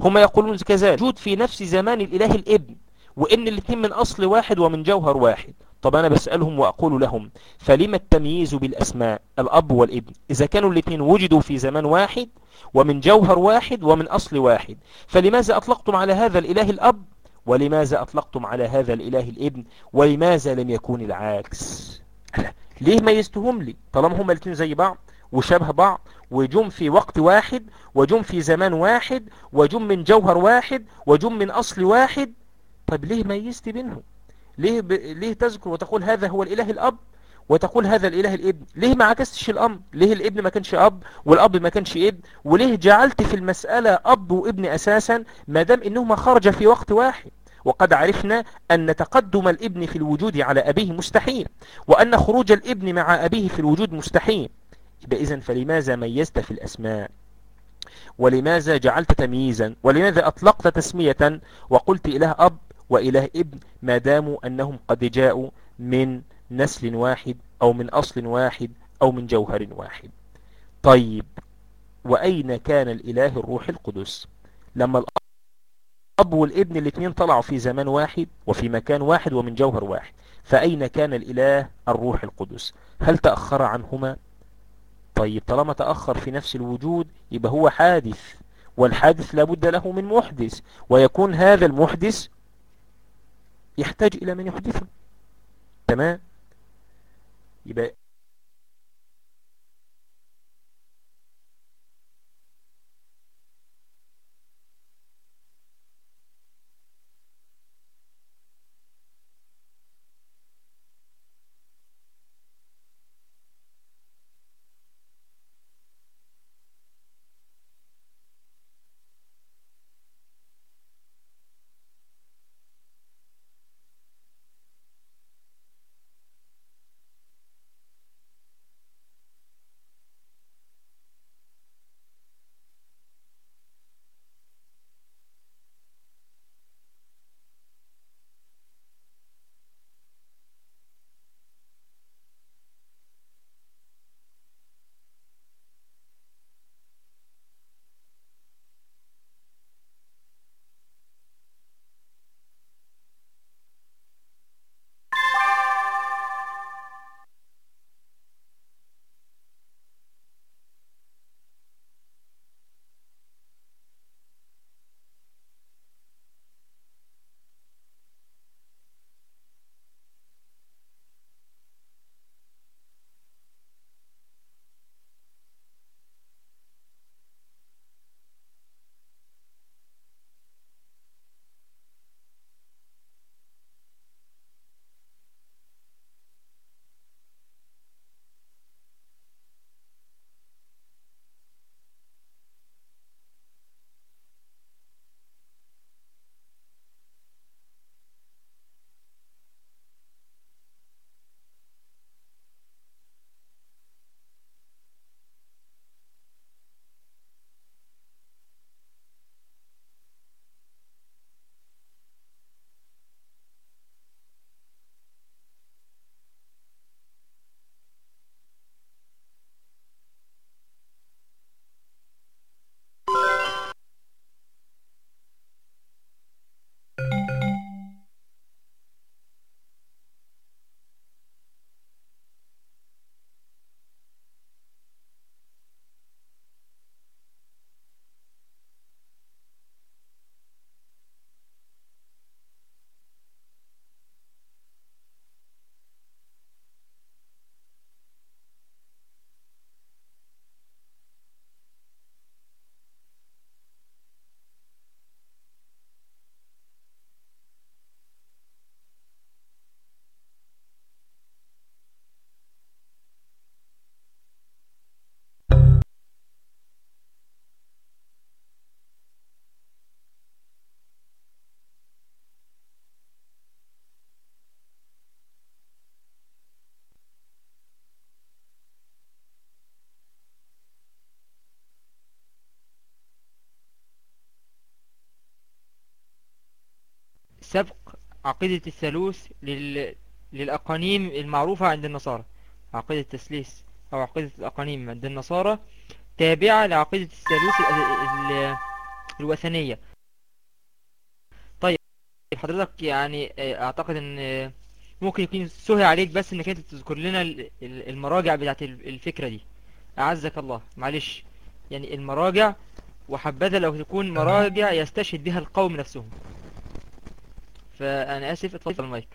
هما يقولون كذلك. وجود في نفس زمان الإله الابن وإن الاثنين من أصل واحد ومن جوهر واحد. طب أنا بسألهم وأقول لهم فلما التمييز بالأسماء الأب والابن إذا كانوا الاثنين وجدوا في زمان واحد ومن جوهر واحد ومن أصل واحد. فلماذا أطلقتم على هذا الإله الأب؟ ولماذا أطلقتم على هذا الإله الابن؟ ولماذا لم يكون العكس؟ ليه ميزتهم لي؟ طالما هما الاثنين زي بعض وشبه بعض وجم في وقت واحد وجم في زمان واحد وجم من جوهر واحد وجم من أصل واحد طب ليه ميزت بينهم؟ ليه, ب... ليه تذكر وتقول هذا هو الإله الأب؟ وتقول هذا الإله الإبن. ليه ما عكستش الأمر ليه الإبن ما كانش أب؟ والأب ما كانش إبن؟ وليه جعلت في المسألة أب وإبن أساسا ما دام إنهما خرج في وقت واحد؟ وقد عرفنا أن تقدم الإبن في الوجود على أبيه مستحيل وأن خروج الإبن مع أبيه في الوجود مستحيل. إذن فلماذا ميزت في الأسماء؟ ولماذا جعلت تمييزا؟ ولماذا أطلقت تسمية؟ وقلت إله أب وإله ابن ما داموا أنهم قد جاءوا من نسل واحد أو من أصل واحد أو من جوهر واحد. طيب وأين كان الإله الروح القدس؟ لما الأب والابن الاثنين طلعوا في زمان واحد وفي مكان واحد ومن جوهر واحد فأين كان الإله الروح القدس؟ هل تأخر عنهما؟ طيب طالما تأخر في نفس الوجود يبقى هو حادث والحادث لابد له من محدث ويكون هذا المحدث يحتاج إلى من يحدثه. تمام؟ يبقى سبق عقيدة الثالوث لل... للأقانيم المعروفة عند النصارى. عقيدة التثليث أو عقيدة الأقانيم عند النصارى تابعة لعقيدة الثالوث ال... ال... الوثنية. طيب حضرتك يعني آه، أعتقد أن آه، ممكن يكون سهل عليك بس أنك أنت تذكر لنا ال- ال- المراجع بتاعت ال- الفكرة دي. أعزك الله. معلش. يعني المراجع وحبذا لو تكون مراجع يستشهد بها القوم نفسهم. فأنا آسف اتفضل المايك.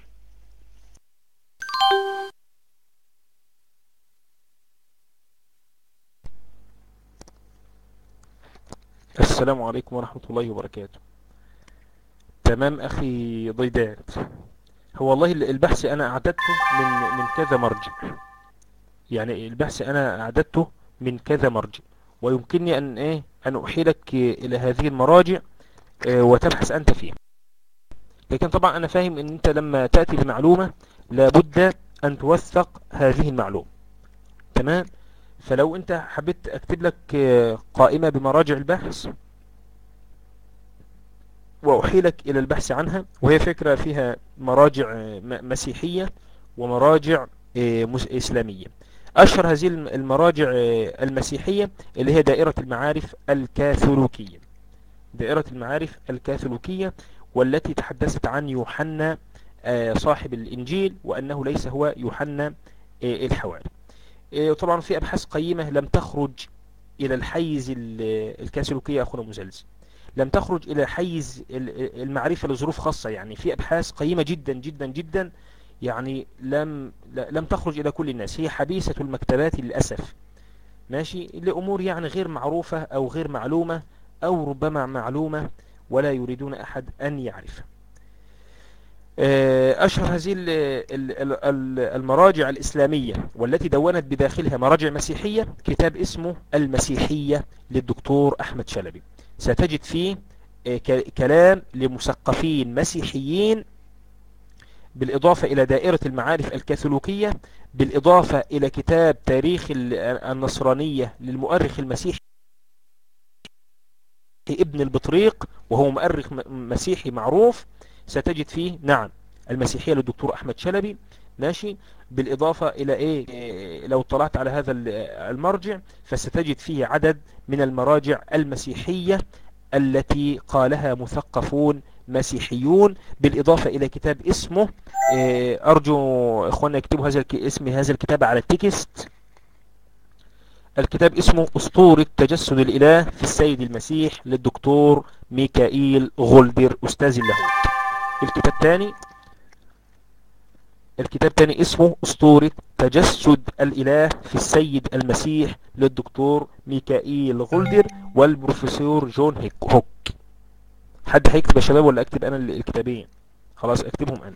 السلام عليكم ورحمة الله وبركاته. تمام أخي ضيدات هو والله البحث أنا أعددته من من كذا مرجع. يعني البحث أنا أعددته من كذا مرجع. ويمكنني أن إيه أن أحيلك إلى هذه المراجع آه، وتبحث أنت فيها. لكن طبعا أنا فاهم إن أنت لما تأتي بمعلومة لابد أن توثق هذه المعلومة. تمام؟ فلو أنت حبيت أكتب لك قائمة بمراجع البحث وأحيلك إلى البحث عنها وهي فكرة فيها مراجع مسيحية ومراجع آه، إسلامية. أشهر هذه الم- المراجع آه، المسيحية اللي هي دائرة المعارف الكاثوليكية دائرة المعارف الكاثوليكية والتي تحدثت عن يوحنا آه، صاحب الإنجيل وأنه ليس هو يوحنا آه، الحواري. آه، وطبعا في أبحاث قيمة لم تخرج إلى الحيز ال- الكاثوليكية أخونا مزلزل لم تخرج إلى حيز ال- المعرفة لظروف خاصة. يعني في أبحاث قيمة جدا جدا جدا يعني لم لم تخرج إلى كل الناس. هي حبيسة المكتبات للأسف. ماشي؟ لأمور يعني غير معروفة أو غير معلومة أو ربما معلومة ولا يريدون أحد أن يعرفها آه، أشهر هذه ال- ال- ال- ال- المراجع الإسلامية والتي دونت بداخلها مراجع مسيحية كتاب اسمه المسيحية للدكتور أحمد شلبي. ستجد فيه آه، كلام لمثقفين مسيحيين بالإضافة إلى دائرة المعارف الكاثوليكية بالإضافة إلى كتاب تاريخ ال- النصرانية للمؤرخ المسيحي ابن البطريق وهو مؤرخ مسيحي معروف ستجد فيه نعم المسيحية للدكتور أحمد شلبي ماشي بالإضافة إلى إيه إيه، لو طلعت على هذا ال- المرجع فستجد فيه عدد من المراجع المسيحية التي قالها مثقفون مسيحيون بالإضافة إلى كتاب اسمه إيه، أرجو إخواننا يكتبوا هذا اسم هذا الكتاب على التكست. الكتاب اسمه أسطورة تجسد الإله في السيد المسيح للدكتور ميكائيل غولدر أستاذ اللاهوت. الكتاب تاني الكتاب تاني اسمه أسطورة تجسد الإله في السيد المسيح للدكتور ميكائيل غولدر والبروفيسور جون هيك هوك. حد هيكتب يا شباب ولا أكتب أنا الكتابين؟ خلاص أكتبهم أنا.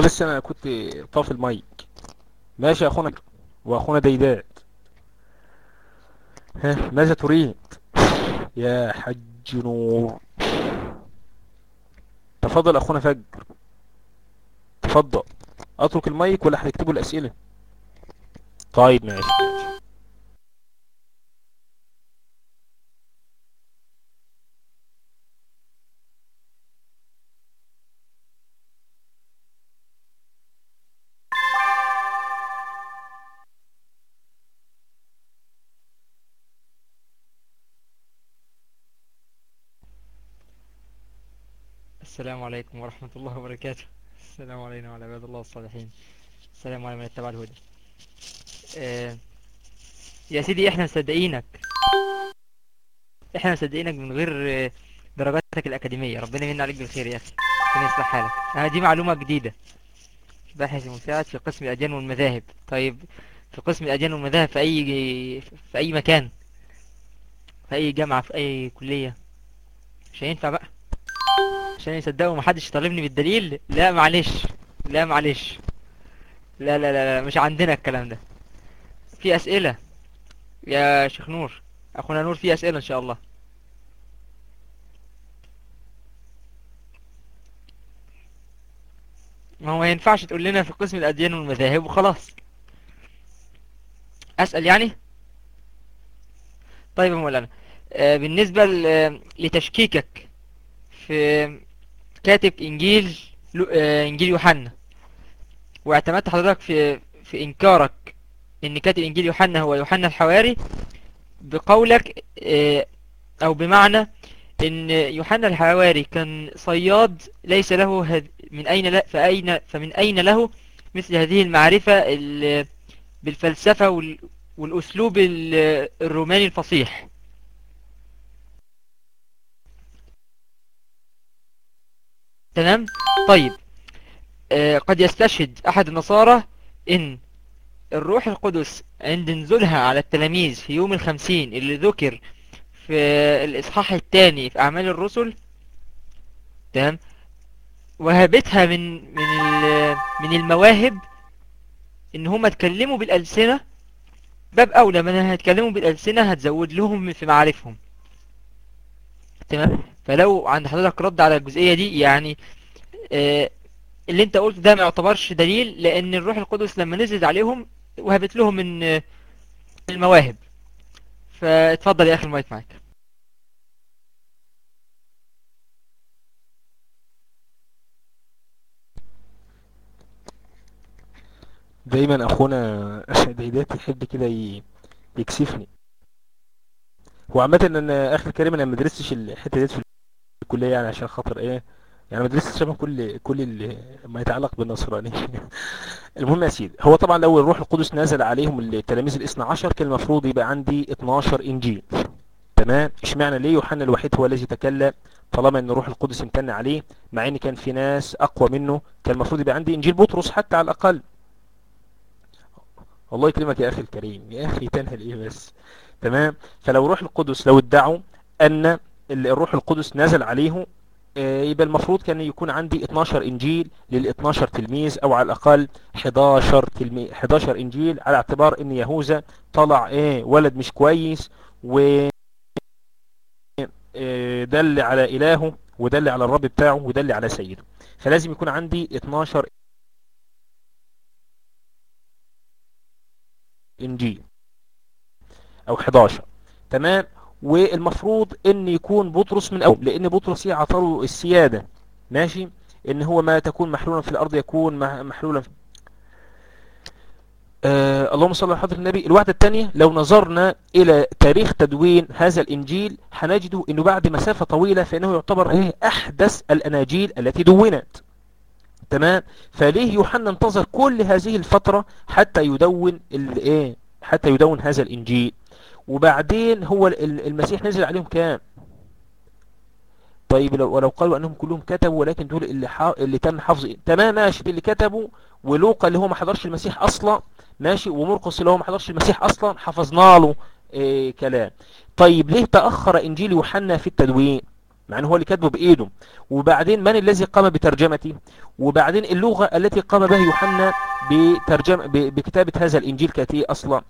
بس أنا كنت طافي المايك. ماشي يا أخونا. وأخونا ديدات ها ماذا تريد؟ يا حج نور. تفضل أخونا فجر. تفضل. أترك المايك ولا هتكتبوا الأسئلة؟ طيب ماشي. السلام عليكم ورحمة الله وبركاته. السلام علينا وعلى عباد الله الصالحين. السلام على من اتبع الهدى. آه، يا سيدي إحنا مصدقينك. إحنا مصدقينك من غير درجاتك الأكاديمية. ربنا يمن عليك بالخير يا أخي. ربنا يصلح حالك. آه دي معلومة جديدة. باحث مساعد في قسم الأديان والمذاهب. طيب في قسم الأديان والمذاهب في أي في أي مكان؟ في أي جامعة؟ في أي كلية؟ مش هينفع بقى. عشان يصدقوا محدش يطالبني بالدليل. لا معلش لا معلش. لا لا لا, مش عندنا الكلام ده. في أسئلة؟ يا شيخ نور أخونا نور في أسئلة إن شاء الله. ما هو ما ينفعش تقول لنا في قسم الأديان والمذاهب وخلاص. أسأل يعني؟ طيب يا مولانا آه، بالنسبة لتشكيكك في كاتب إنجيل لو- آه، إنجيل يوحنا واعتمدت حضرتك في في إنكارك إن كاتب إنجيل يوحنا هو يوحنا الحواري بقولك آه، أو بمعنى إن يوحنا الحواري كان صياد ليس له. من أين لا فأين فمن أين له مثل هذه المعرفة ال... بالفلسفة وال... والأسلوب ال- الروماني الفصيح تمام؟ طيب. آه، قد يستشهد أحد النصارى إن الروح القدس عند نزولها على التلاميذ في يوم الخمسين اللي ذكر في الإصحاح الثاني في أعمال الرسل؟ تمام. وهبتها من من من المواهب إن هم اتكلموا بالألسنة. باب أولى من هيتكلموا بالألسنة هتزود لهم في معارفهم. تمام؟ فلو عند حضرتك رد على الجزئية دي يعني آه، اللي انت قلته ده ما يعتبرش دليل لأن الروح القدس لما نزلت عليهم وهبت لهم من آه، المواهب. فاتفضل يا أخي المايك معاك. دايما أخونا ديدات يحب كده يكسفني. هو عامة ان أنا اخر كلام أنا ما درستش الحتة ديت في الكلية يعني عشان خاطر إيه؟ يعني ما درستش شبه كل كل اللي ما يتعلق بالنصرانية المهم يا سيدي هو طبعا لو الروح القدس نزل عليهم التلاميذ الإثنى عشر كان المفروض يبقى عندي 12 إنجيل. تمام؟ اشمعنى ليه يوحنا الوحيد هو الذي تكلم؟ طالما إن الروح القدس امتن عليه مع إن كان في ناس أقوى منه كان المفروض يبقى عندي إنجيل بطرس حتى على الأقل. الله يكرمك يا أخي الكريم يا أخي تنهل إيه بس. تمام؟ فلو روح القدس لو ادعوا أن ال- الروح القدس نزل عليه آه، يبقى المفروض كان يكون عندي 12 إنجيل لل 12 تلميذ أو على الأقل 11 تلميذ 11 إنجيل على اعتبار إن يهوذا طلع إيه ولد مش كويس و آه، دل على إلهه ودل على الرب بتاعه ودل على سيده. فلازم يكون عندي 12 إنجيل أو 11 تمام؟ والمفروض إن يكون بطرس من أول لأن بطرس يعطله السيادة. ماشي؟ إن هو ما تكون محلولا في الأرض يكون مح- محلولا في. آه اللهم صل على حضرة النبي. الوحدة الثانية لو نظرنا إلى تاريخ تدوين هذا الإنجيل هنجد أنه بعد مسافة طويلة فإنه يعتبر إيه؟ أحدث الأناجيل التي دونت. تمام؟ فليه يوحنا انتظر كل هذه الفترة حتى يدون الايه حتى يدون هذا الإنجيل؟ وبعدين هو ال- المسيح نزل عليهم كام؟ طيب لو ولو قالوا أنهم كلهم كتبوا ولكن دول اللي ح... اللي تم حفظ تمام ماشي اللي كتبوا ولوقا اللي هو ما حضرش المسيح أصلا ماشي ومرقس اللي هو ما حضرش المسيح أصلا حفظنا له إيه كلام. طيب ليه تأخر إنجيل يوحنا في التدوين؟ مع إنه هو اللي كاتبه بإيده. وبعدين من الذي قام بترجمته؟ وبعدين اللغة التي قام بها يوحنا بترجمة ب- بكتابة هذا الإنجيل كانت إيه أصلا.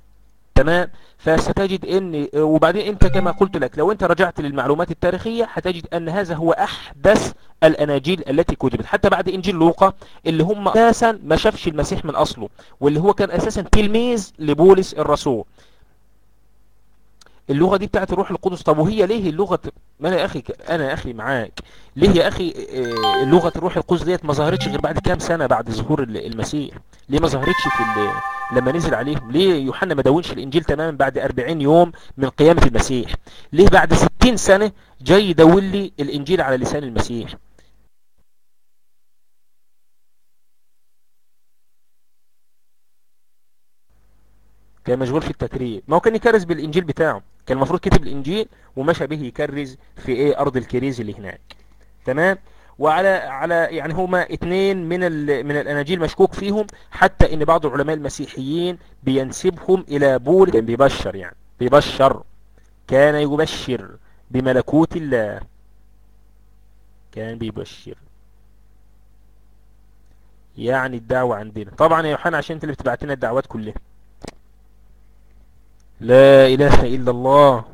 تمام؟ فستجد إن وبعدين أنت كما قلت لك لو أنت رجعت للمعلومات التاريخية هتجد أن هذا هو أحدث الأناجيل التي كتبت حتى بعد إنجيل لوقا اللي هم أساسا ما شافش المسيح من أصله واللي هو كان أساسا تلميذ لبولس الرسول. اللغة دي بتاعت الروح القدس. طب وهي ليه اللغة ما أنا يا أخي أنا يا أخي معاك. ليه يا أخي آه، لغة الروح القدس ديت ما ظهرتش غير بعد كام سنة بعد ظهور ال- المسيح؟ ليه ما ظهرتش في لما نزل عليهم؟ ليه يوحنا ما دونش الإنجيل تماما بعد 40 يوم من قيامة المسيح؟ ليه بعد 60 سنة جاي يدون لي الإنجيل على لسان المسيح؟ كان مشغول في التكرير ما هو كان يكرز بالإنجيل بتاعه. كان المفروض كتب الإنجيل ومشى به يكرز في إيه؟ أرض الكريز اللي هناك. تمام؟ وعلى على يعني هما اتنين من من الأناجيل مشكوك فيهم حتى إن بعض العلماء المسيحيين بينسبهم إلى بول. كان بيبشر يعني. بيبشر. كان يبشر بملكوت الله. كان بيبشر. يعني الدعوة عندنا. طبعا يا يوحنا عشان أنت اللي بتبعت لنا الدعوات كلها. لا إله إلا الله.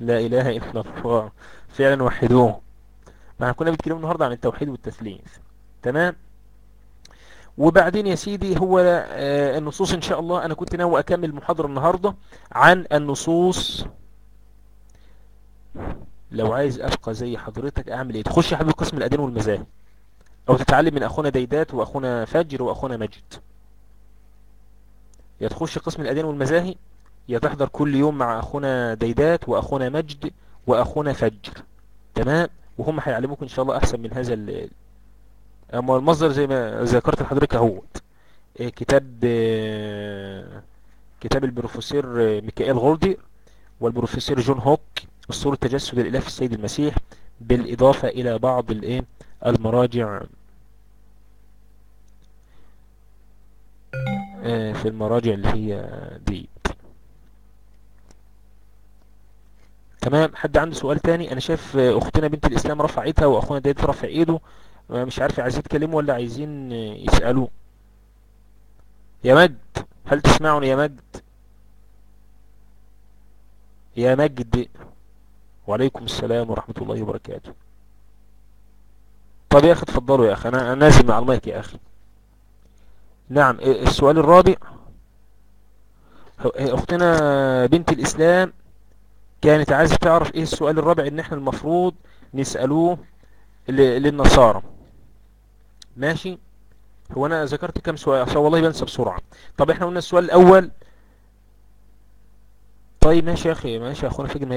لا إله إلا الله. فعلا وحدوه ما إحنا كنا بنتكلم النهارده عن التوحيد والتثليث تمام؟ وبعدين يا سيدي هو آه، النصوص إن شاء الله. أنا كنت ناوي أكمل المحاضرة النهاردة عن النصوص. لو عايز أبقى زي حضرتك أعمل إيه؟ تخش يا حبيبي قسم الأديان والمذاهب. أو تتعلم من أخونا ديدات وأخونا فجر وأخونا مجد يا تخش قسم الأديان والمذاهب يا تحضر كل يوم مع أخونا ديدات وأخونا مجد وأخونا فجر. تمام؟ وهم هيعلموك إن شاء الله أحسن من هذا ال اما المصدر زي ما ذكرت لحضرتك أهوت. إيه، كتاب آه، كتاب البروفيسور مايكل غولدر والبروفيسور جون هيك أسطورة تجسد الإله في السيد المسيح بالإضافة إلى بعض الإيه؟ المراجع آه، في المراجع اللي هي دي. تمام. حد عنده سؤال تاني؟ أنا شايف أختنا بنت الإسلام رفع إيدها وأخونا ديت رفع إيده. مش عارف عايزين يتكلموا ولا عايزين يسألوه. يا مجد هل تسمعني يا مجد؟ يا مجد وعليكم السلام ورحمة الله وبركاته. طب يا أخي اتفضلوا يا أخي أنا نازل مع المايك يا أخي. نعم السؤال الرابع. أختنا بنت الإسلام كانت عايزة تعرف إيه السؤال الرابع ان إحنا المفروض نسألوه للنصارى. ماشي؟ هو أنا ذكرت كم سؤال؟ عشان والله بنسى بسرعة. طب إحنا قلنا السؤال الأول. طيب ماشي يا أخي ماشي يا أخونا فجر ما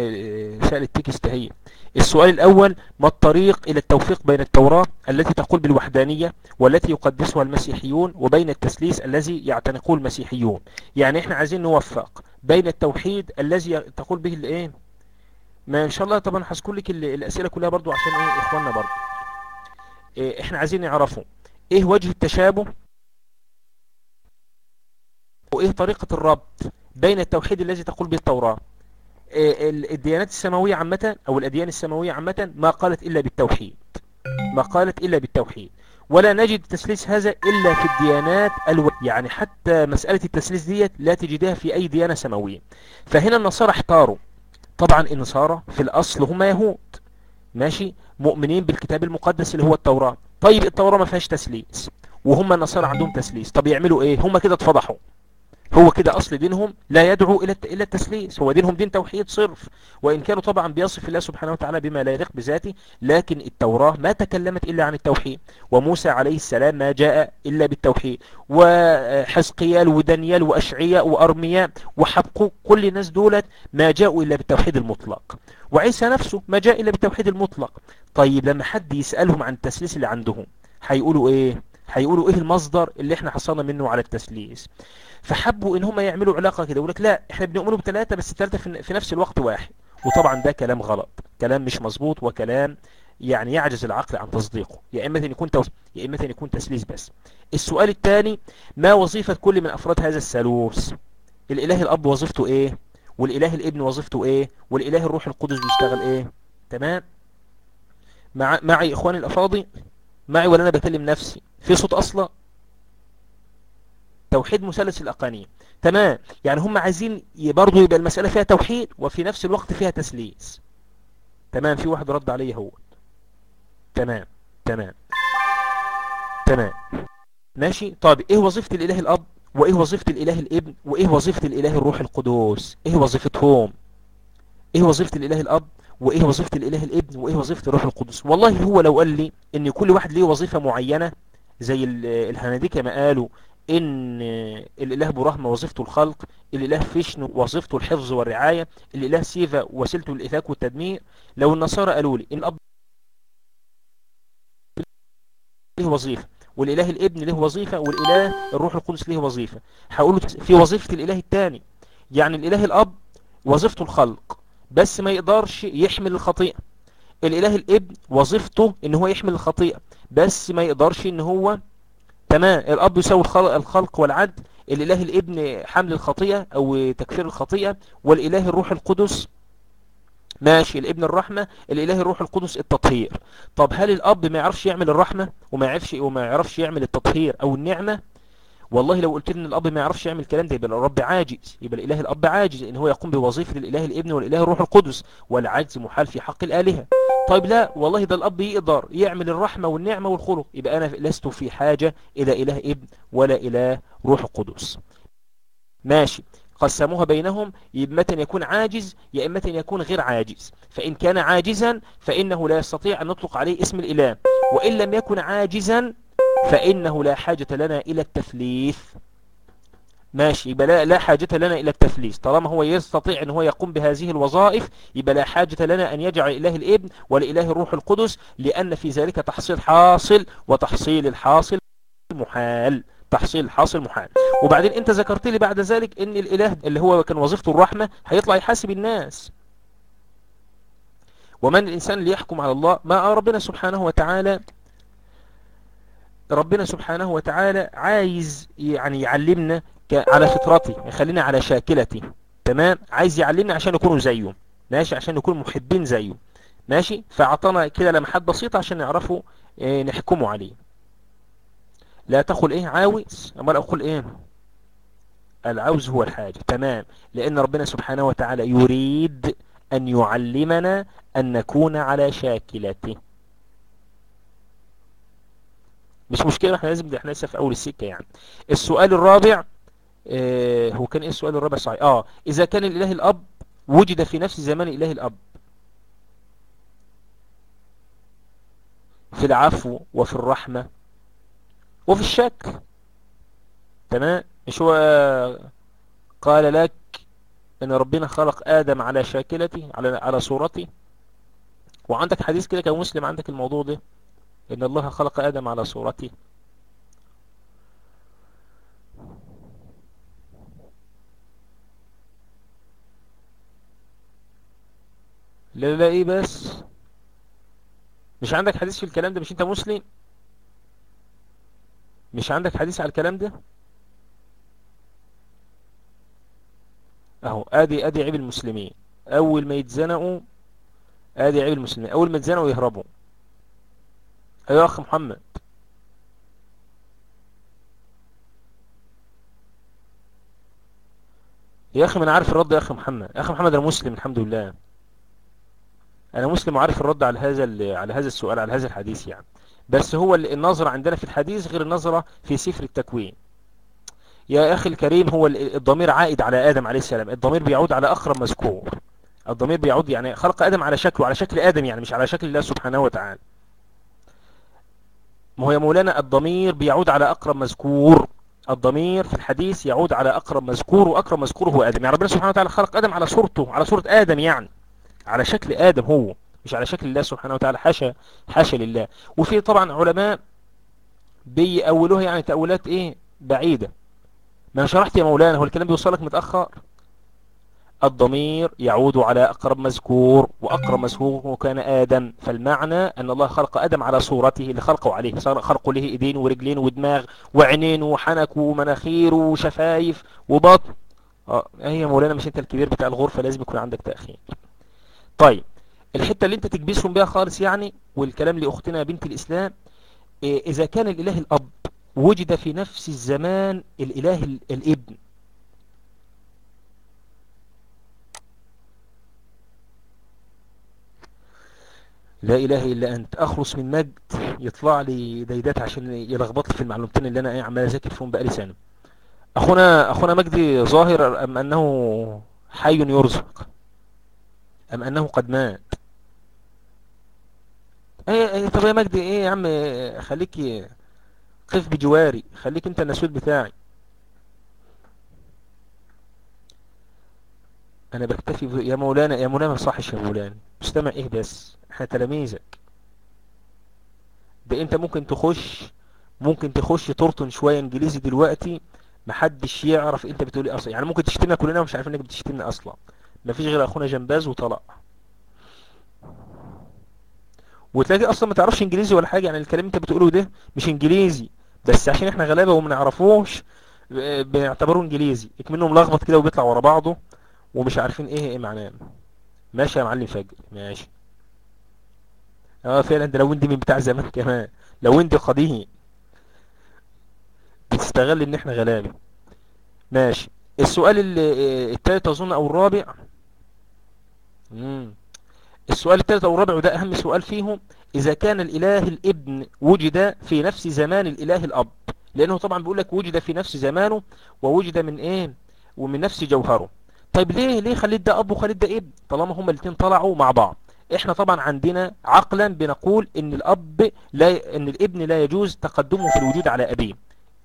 سأل التكست هي السؤال الأول ما الطريق إلى التوفيق بين التوراة التي تقول بالوحدانية والتي يقدسها المسيحيون وبين التسليس الذي يعتنقه المسيحيون؟ يعني إحنا عايزين نوفق بين التوحيد الذي تقول به الايه ما إن شاء الله طبعا هذكر لك الأسئلة كلها برضو عشان إيه إخواننا برضو. إيه إحنا عايزين نعرفه. إيه وجه التشابه؟ وإيه طريقة الربط بين التوحيد الذي تقول به التوراة؟ إيه الديانات السماوية عامة أو الأديان السماوية عامة ما قالت إلا بالتوحيد. ما قالت إلا بالتوحيد. ولا نجد تسليس هذا إلا في الديانات ألو... يعني حتى مسألة التسليس ديت لا تجدها في أي ديانة سماوية. فهنا النصارى احتاروا. طبعا النصارى في الأصل هم يهود. ماشي؟ مؤمنين بالكتاب المقدس اللي هو التوراة. طيب التوراة ما فيهاش تسليس. وهم النصارى عندهم تسليس. طب يعملوا إيه؟ هم كده اتفضحوا. هو كده أصل دينهم لا يدعو إلى إلى التسليس هو دينهم دين توحيد صرف. وإن كانوا طبعا بيصف الله سبحانه وتعالى بما لا يليق بذاته لكن التوراة ما تكلمت إلا عن التوحيد. وموسى عليه السلام ما جاء إلا بالتوحيد. وحزقيال ودانيال وأشعياء وأرمياء وحبقوق كل الناس دولت ما جاءوا إلا بالتوحيد المطلق. وعيسى نفسه ما جاء إلا بالتوحيد المطلق. طيب لما حد يسألهم عن التسليس اللي عندهم هيقولوا إيه؟ هيقولوا إيه المصدر اللي إحنا حصلنا منه على التسليس؟ فحبوا إن هم يعملوا علاقة كده. يقول لك لا إحنا بنؤمنوا بثلاثة بس الثلاثة في نفس الوقت واحد. وطبعا ده كلام غلط. كلام مش مظبوط وكلام يعني يعجز العقل عن تصديقه. يا إما أن يكون توس... يا إما أن يكون تسليس بس. السؤال الثاني ما وظيفة كل من أفراد هذا الثالوث؟ الإله الأب وظيفته إيه؟ والإله الابن وظيفته إيه؟ والإله الروح القدس بيشتغل إيه؟ تمام؟ مع... معي إخواني الأفاضل معي ولا أنا بكلم نفسي؟ في صوت أصلا توحيد مثلث الأقانيم. تمام؟ يعني هم عايزين برضه يبقى المسألة فيها توحيد وفي نفس الوقت فيها تسليس تمام؟ في واحد رد عليه هو. تمام. تمام. تمام. ماشي؟ طيب إيه وظيفة الإله الأب؟ وإيه وظيفة الإله الابن؟ وإيه وظيفة الإله الروح القدوس؟ إيه وظيفتهم؟ إيه وظيفة الإله الأب؟ وإيه وظيفة الإله الابن؟ وإيه وظيفة الروح القدس؟ والله هو لو قال لي إن كل واحد ليه وظيفة معينة زي الهناديكة ما قالوا إن الإله برهمة وظيفته الخلق الإله فيشنو وظيفته الحفظ والرعاية الإله سيفا وسيلته الاثاك والتدمير. لو النصارى قالوا لي إن الأب له وظيفة والإله الإبن له وظيفة والإله الروح القدس له وظيفة هقول له في وظيفة الإله الثاني يعني الإله الأب وظيفته الخلق بس ما يقدرش يحمل الخطيئة. الإله الإبن وظيفته إن هو يحمل الخطيئة بس ما يقدرش إن هو تمام. الأب يساوي الخلق والعدل. الإله الابن حمل الخطيئة أو تكفير الخطيئة. والإله الروح القدس ماشي. الابن الرحمة الإله الروح القدس التطهير. طب هل الأب ما يعرفش يعمل الرحمة؟ وما يعرفش وما يعرفش يعمل التطهير أو النعمة؟ والله لو قلت إن الأب ما يعرفش يعمل الكلام ده يبقى الرب عاجز يبقى الإله الأب عاجز إن هو يقوم بوظيفة الإله الابن والإله الروح القدس والعجز محال في حق الآلهة. طيب لا والله ده الأب يقدر يعمل الرحمة والنعمة والخلق. يبقى أنا لست في حاجة إلى إله ابن ولا اله روح القدس ماشي. قسموها بينهم إما يكون عاجز يا إما يكون غير عاجز. فإن كان عاجزا فإنه لا يستطيع أن نطلق عليه اسم الإله. وإن لم يكن عاجزا فإنه لا حاجة لنا إلى التثليث. ماشي يبقى لا, لا حاجة لنا إلى التثليث. طالما هو يستطيع أن هو يقوم بهذه الوظائف يبقى لا حاجة لنا أن يجعل إله الإبن ولإله الروح القدس لأن في ذلك تحصيل حاصل وتحصيل الحاصل محال. تحصيل الحاصل محال. وبعدين أنت ذكرت لي بعد ذلك إن الإله اللي هو كان وظيفته الرحمة هيطلع يحاسب الناس. ومن الإنسان اللي يحكم على الله؟ ما ربنا سبحانه وتعالى ربنا سبحانه وتعالى عايز يعني يعلمنا على فطرتي يخلينا على شاكلتي. تمام؟ عايز يعلمنا عشان نكونوا زيه. ماشي؟ عشان نكون محبين زيه. ماشي؟ فأعطانا كده لمحات بسيطة عشان نعرفوا آه نحكموا عليه. لا تقل إيه؟ عاوز. أمال أقول إيه؟ العوز هو الحاجة. تمام؟ لأن ربنا سبحانه وتعالى يريد أن يعلمنا أن نكون على شاكلته. مش مشكلة إحنا لازم إحنا لسه في أول السكة يعني. السؤال الرابع آه هو كان إيه السؤال الرابع؟ صحيح. آه إذا كان الإله الأب وجد في نفس زمان اله الأب. في العفو وفي الرحمة وفي الشك. تمام؟ مش هو قال لك إن ربنا خلق آدم على شاكلتي على على صورتي وعندك حديث كده كمسلم عندك الموضوع ده؟ إن الله خلق آدم على صورتي لا لا إيه بس؟ مش عندك حديث في الكلام ده؟ مش أنت مسلم؟ مش عندك حديث على الكلام ده؟ أهو آدي آدي عيب المسلمين. أول ما يتزنقوا آدي عيب المسلمين. أول ما يتزنقوا يهربوا. يا اخ محمد. يا أخي ما أنا عارف الرد يا أخي محمد. يا أخي محمد أنا مسلم الحمد لله. أنا مسلم وعارف الرد على هذا على هذا السؤال على هذا الحديث يعني. بس هو النظرة عندنا في الحديث غير النظرة في سفر التكوين. يا أخي الكريم هو الضمير عائد على آدم عليه السلام. الضمير بيعود على أقرب مذكور. الضمير بيعود يعني خلق آدم على شكله على شكل آدم يعني مش على شكل الله سبحانه وتعالى. ما هو يا مولانا الضمير بيعود على أقرب مذكور. الضمير في الحديث يعود على أقرب مذكور وأقرب مذكور هو آدم. يعني ربنا سبحانه وتعالى خلق آدم على صورته على صورة آدم يعني. على شكل آدم هو مش على شكل الله سبحانه وتعالى. حاشا حاشا لله. وفي طبعا علماء بيأولوها يعني تأولات إيه؟ بعيدة. ما شرحت يا مولانا هو الكلام بيوصلك متأخر؟ الضمير يعود على أقرب مذكور وأقرب مذكور كان آدم. فالمعنى أن الله خلق آدم على صورته اللي خلقه عليه. خلقه له إيدين ورجلين ودماغ وعينين وحنك ومناخير وشفايف وبطن آه هي مولانا مش أنت الكبير بتاع الغرفة لازم يكون عندك تأخير. طيب الحتة اللي أنت تكبسهم بيها خالص يعني والكلام لأختنا بنت الإسلام إذا كان الإله الأب وجد في نفس الزمان الإله الإبن لا إله إلا أنت. أخلص من مجد يطلع لي ديدات عشان يلخبط في المعلومتين اللي أنا عمال أذاكر فيهم بقالي سنة. أخونا أخونا مجدي ظاهر أم أنه حي يرزق؟ أم أنه قد مات؟ إيه طب يا مجدي إيه يا عم خليك قف بجواري خليك أنت النسود بتاعي. أنا بكتفي. يا مولانا يا مولانا ما صحش يا مولانا. مستمع إيه بس؟ إحنا تلاميذك. ده انت ممكن تخش؟ ممكن تخش ترطن شوية إنجليزي دلوقتي محدش يعرف أنت بتقول إيه أصلا. يعني ممكن تشتمنا كلنا ومش عارفين إنك بتشتمنا أصلا. مفيش غير أخونا جنباز وطلع وتلاقي أصلا ما تعرفش إنجليزي ولا حاجة. يعني الكلام أنت بتقوله ده مش إنجليزي. بس عشان إحنا غلابة وما نعرفوش ب- بنعتبره إنجليزي. اكمنه ملخبط كده وبيطلع ورا بعضه. ومش عارفين إيه إيه معناه. ماشي يا معلم فجر ماشي. آه فعلا ده لو انت من بتاع زمان كمان. لو انت قديم. بتستغل ان إحنا غلابة ماشي. السؤال ال- التالت اظن أو الرابع. مم. السؤال الثالث أو الرابع وده اهم سؤال فيهم. إذا كان الإله الابن وجد في نفس زمان الإله الأب. لأنه طبعا بيقول لك وجد في نفس زمانه ووجد من إيه؟ ومن نفس جوهره. طيب ليه ليه خليت ده أب وخليت ده ابن؟ طالما هما الاثنين طلعوا مع بعض. إحنا طبعا عندنا عقلا بنقول إن الأب لا إن الابن لا يجوز تقدمه في الوجود على أبيه.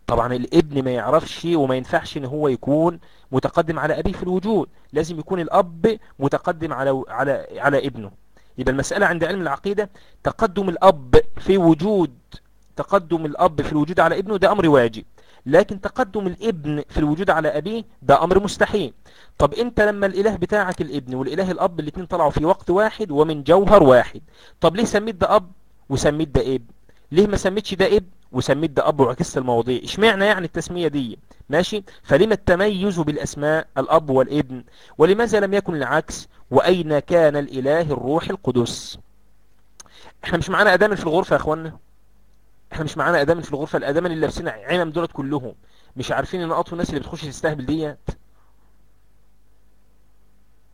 طبعا الابن ما يعرفش وما ينفعش إن هو يكون متقدم على أبيه في الوجود. لازم يكون الأب متقدم على على على ابنه. يبقى المسألة عند علم العقيدة تقدم الأب في وجود تقدم الأب في الوجود على ابنه ده أمر واجب. لكن تقدم الابن في الوجود على أبيه ده أمر مستحيل. طب أنت لما الإله بتاعك الابن والإله الأب الاثنين طلعوا في وقت واحد ومن جوهر واحد طب ليه سميت ده أب وسميت ده ابن؟ ليه ما سميتش ده ابن وسميت ده أب وعكست المواضيع؟ اشمعنى يعني التسمية دي؟ ماشي؟ فلما التميز بالأسماء الأب والابن؟ ولماذا لم يكن العكس؟ وأين كان الإله الروح القدس؟ إحنا مش معانا ادام في الغرفة يا اخوانا إحنا مش معانا ادام في الغرفة الادام اللي لابسين عمم دولت كلهم مش عارفين ان اطول الناس اللي بتخش تستهبل ديت؟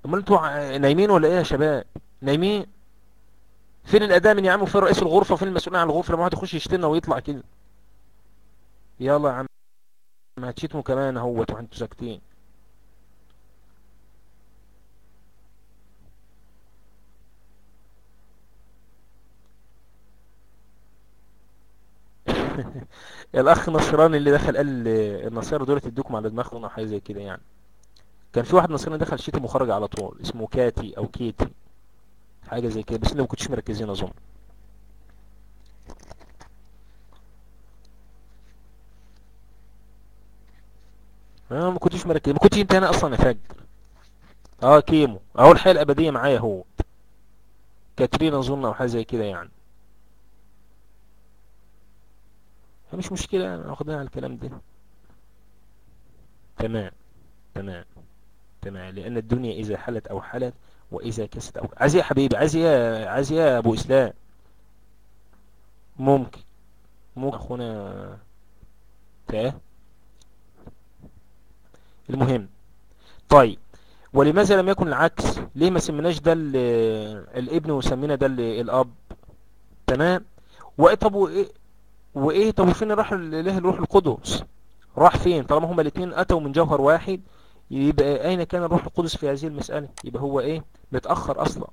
امال أنتوا نايمين ولا إيه يا شباب؟ نايمين؟ فين الادام يا عم وفين رئيس الغرفة وفين المسؤول عن الغرفة لما واحد يخش يشتمنا ويطلع كده؟ يلا يا عم ما هتشتموا كمان اهوت وانتوا ساكتين. الاخ نصراني اللي دخل قال النصارى دول تدوكم على دماغهم أو حاجة زي كده يعني. كان في واحد نصراني دخل شتم وخرج على طول اسمه كاتي أو كيتي حاجة زي كده بس أنتوا ما كنتوش مركزين أظن. آه ما كنتوش مركزين ما كنتش انت هنا أصلا يا فجر. آه كيمو اهو الحياة الابديه معايا هو. كاترين أظن أو حاجة زي كده يعني. مش مشكلة أنا واخدين على الكلام ده. تمام تمام تمام. لأن الدنيا إذا حلت أو حلت وإذا كست أو عايز إيه يا حبيبي؟ عايز إيه يا- عايز إيه يا أبو إسلام؟ ممكن ممكن أخونا تاه المهم طيب. ولماذا لم يكن العكس؟ ليه ما سميناش ده ال- الابن وسمينا ده ال- الأب؟ تمام. وإيه وإيه طب فين راح الإله الروح القدس؟ راح فين؟ طالما هما الاثنين أتوا من جوهر واحد يبقى أين كان الروح القدس في هذه المسألة؟ يبقى هو إيه؟ متأخر أصلا.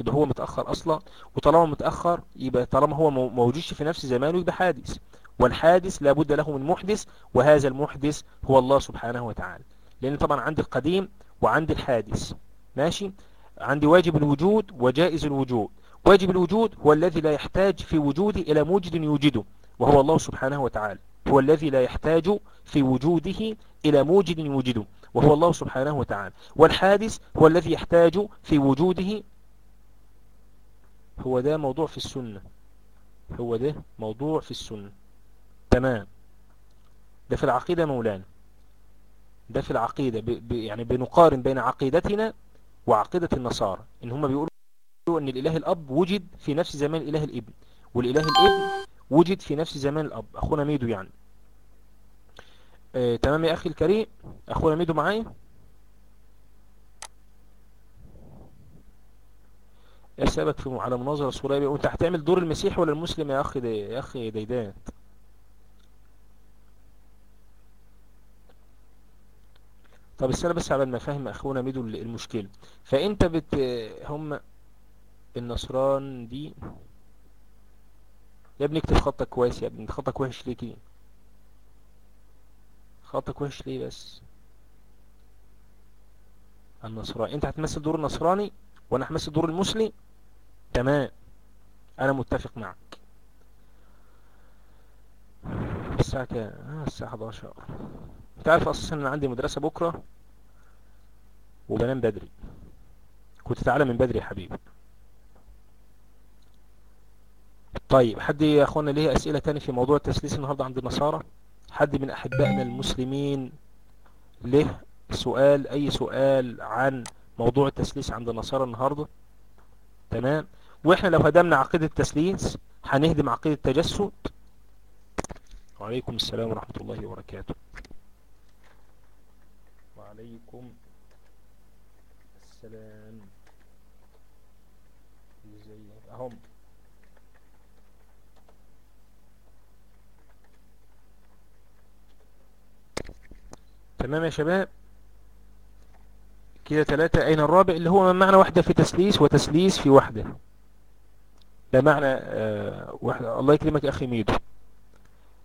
يبقى هو متأخر أصلا وطالما متأخر يبقى طالما هو مو- موجودش في نفس زمانه يبقى حادث. والحادث لابد له من محدث وهذا المحدث هو الله سبحانه وتعالى. لأن طبعا عندي القديم وعندي الحادث. ماشي؟ عندي واجب الوجود وجائز الوجود. واجب الوجود هو الذي لا يحتاج في وجوده إلى موجد يوجده وهو الله سبحانه وتعالى. هو الذي لا يحتاج في وجوده إلى موجد يوجده وهو الله سبحانه وتعالى. والحادث هو الذي يحتاج في وجوده هو ده موضوع في السنة. هو ده موضوع في السنة. تمام. ده في العقيدة مولانا. ده في العقيدة ب... ب... يعني بنقارن بين عقيدتنا وعقيدة النصارى إن هم بيقولوا أن الإله الأب وجد في نفس زمان الإله الابن والإله الابن وجد في نفس زمان الأب. أخونا ميدو يعني. آه، تمام يا أخي الكريم؟ أخونا ميدو معايا؟ يسألك في على مناظرة صورية وانت هتعمل دور المسيح ولا المسلم يا اخ دي يا اخ ديدان؟ طب استنى بس على ما أخونا ميدو المشكلة. فإنت بت هم النصران دي. يا ابني اكتب خطك كويس يا ابني. خطك وحش ليه كده؟ خطك وحش ليه بس؟ النصراني. انت هتمثل دور النصراني وأنا همثل دور المسلم؟ تمام. أنا متفق معك الساعة كام؟ آه الساعة 11 انت عارف أساسا إن عندي مدرسة بكرة وبنام بدري. كنت تعالى من بدري يا حبيبي. طيب حد يا إخوانا ليه أسئلة تاني في موضوع التسليس النهاردة عند النصارى؟ حد من أحبائنا المسلمين له سؤال أي سؤال عن موضوع التسليس عند النصارى النهاردة؟ تمام. وإحنا لو هدمنا عقيدة التسليس هنهدم عقيدة التجسد؟ وعليكم السلام ورحمة الله وبركاته. وعليكم السلام. اهم تمام يا شباب؟ كده ثلاثة أين الرابع؟ اللي هو معنى وحدة في تسليس وتسليس في وحدة ده معنى آه وحدة الله يكرمك أخي ميدو.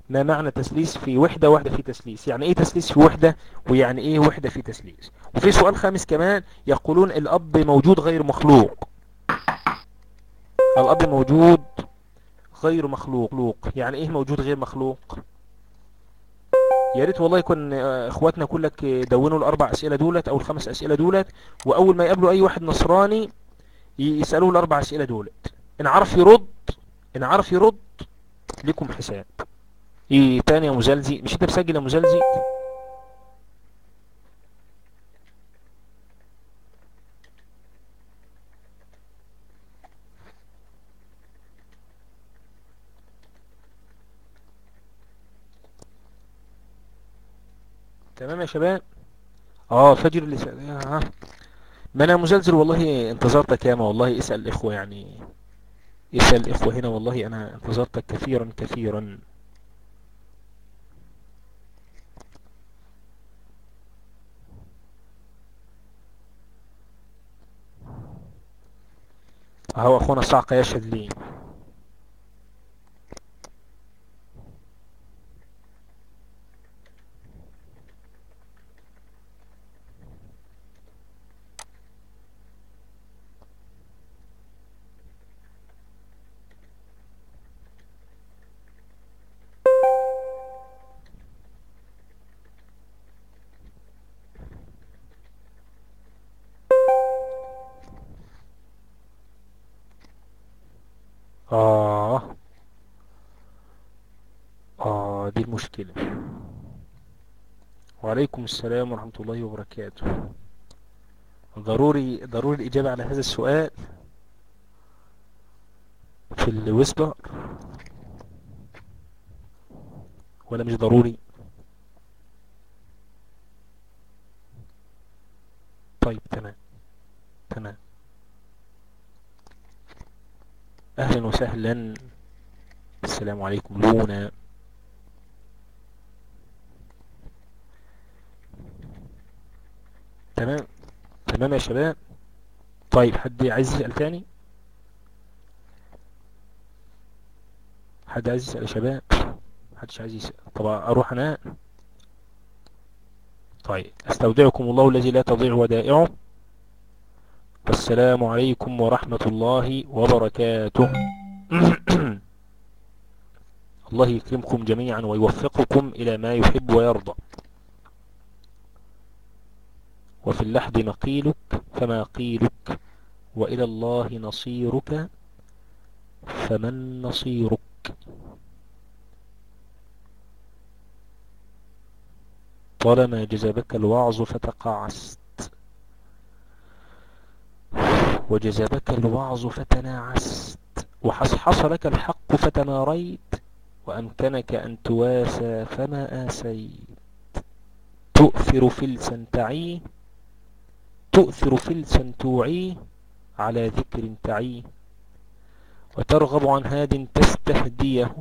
ما معنى تسليس في وحدة وحدة في تسليس؟ يعني إيه تسليس في وحدة ويعني إيه وحدة في تسليس؟ وفي سؤال خامس كمان. يقولون الأب موجود غير مخلوق. الأب موجود غير مخلوق. يعني إيه موجود غير مخلوق؟ يا ريت والله يكون إخواتنا كلك دونوا الأربع أسئلة دولت أو الخمس أسئلة دولت وأول ما يقابلوا أي واحد نصراني يسألوه الأربع أسئلة دولت. إن عرف يرد إن عرف يرد لكم حساب. إيه تاني يا مزلزي؟ مش أنت مسجل يا مزلزي؟ تمام يا شباب؟ آه فجر اللي سأل ها. ما أنا مزلزل والله انتظرتك ياما والله. اسأل الاخوة يعني. اسأل الاخوة هنا والله أنا انتظرتك كثيرا كثيرا. أهو أخونا صعقة يشهد لي. السلام ورحمة الله وبركاته. ضروري ضروري الإجابة على هذا السؤال في الويسبر. ولا مش ضروري؟ طيب تمام تمام. أهلا وسهلا. السلام عليكم لونا. تمام؟ تمام يا شباب. طيب حد عايز يسأل تاني؟ حد عايز يسأل يا شباب؟ محدش عايز يسأل. طب أروح أنا؟ طيب أستودعكم الله الذي لا تضيع ودائعه. والسلام عليكم ورحمة الله وبركاته. الله يكرمكم جميعا ويوفقكم إلى ما يحب ويرضى. وفي اللحد مقيلك فما قيلك وإلى الله نصيرك فمن نصيرك طالما جذبك الوعظ فتقاعست وجذبك الوعظ فتناعست. وحصحص لك الحق فتماريت وأمكنك أن تواسى فما آسيت. تؤثر فلسا تعيه تؤثر فلسا توعيه على ذكر تعيه وترغب عن هاد تستهديه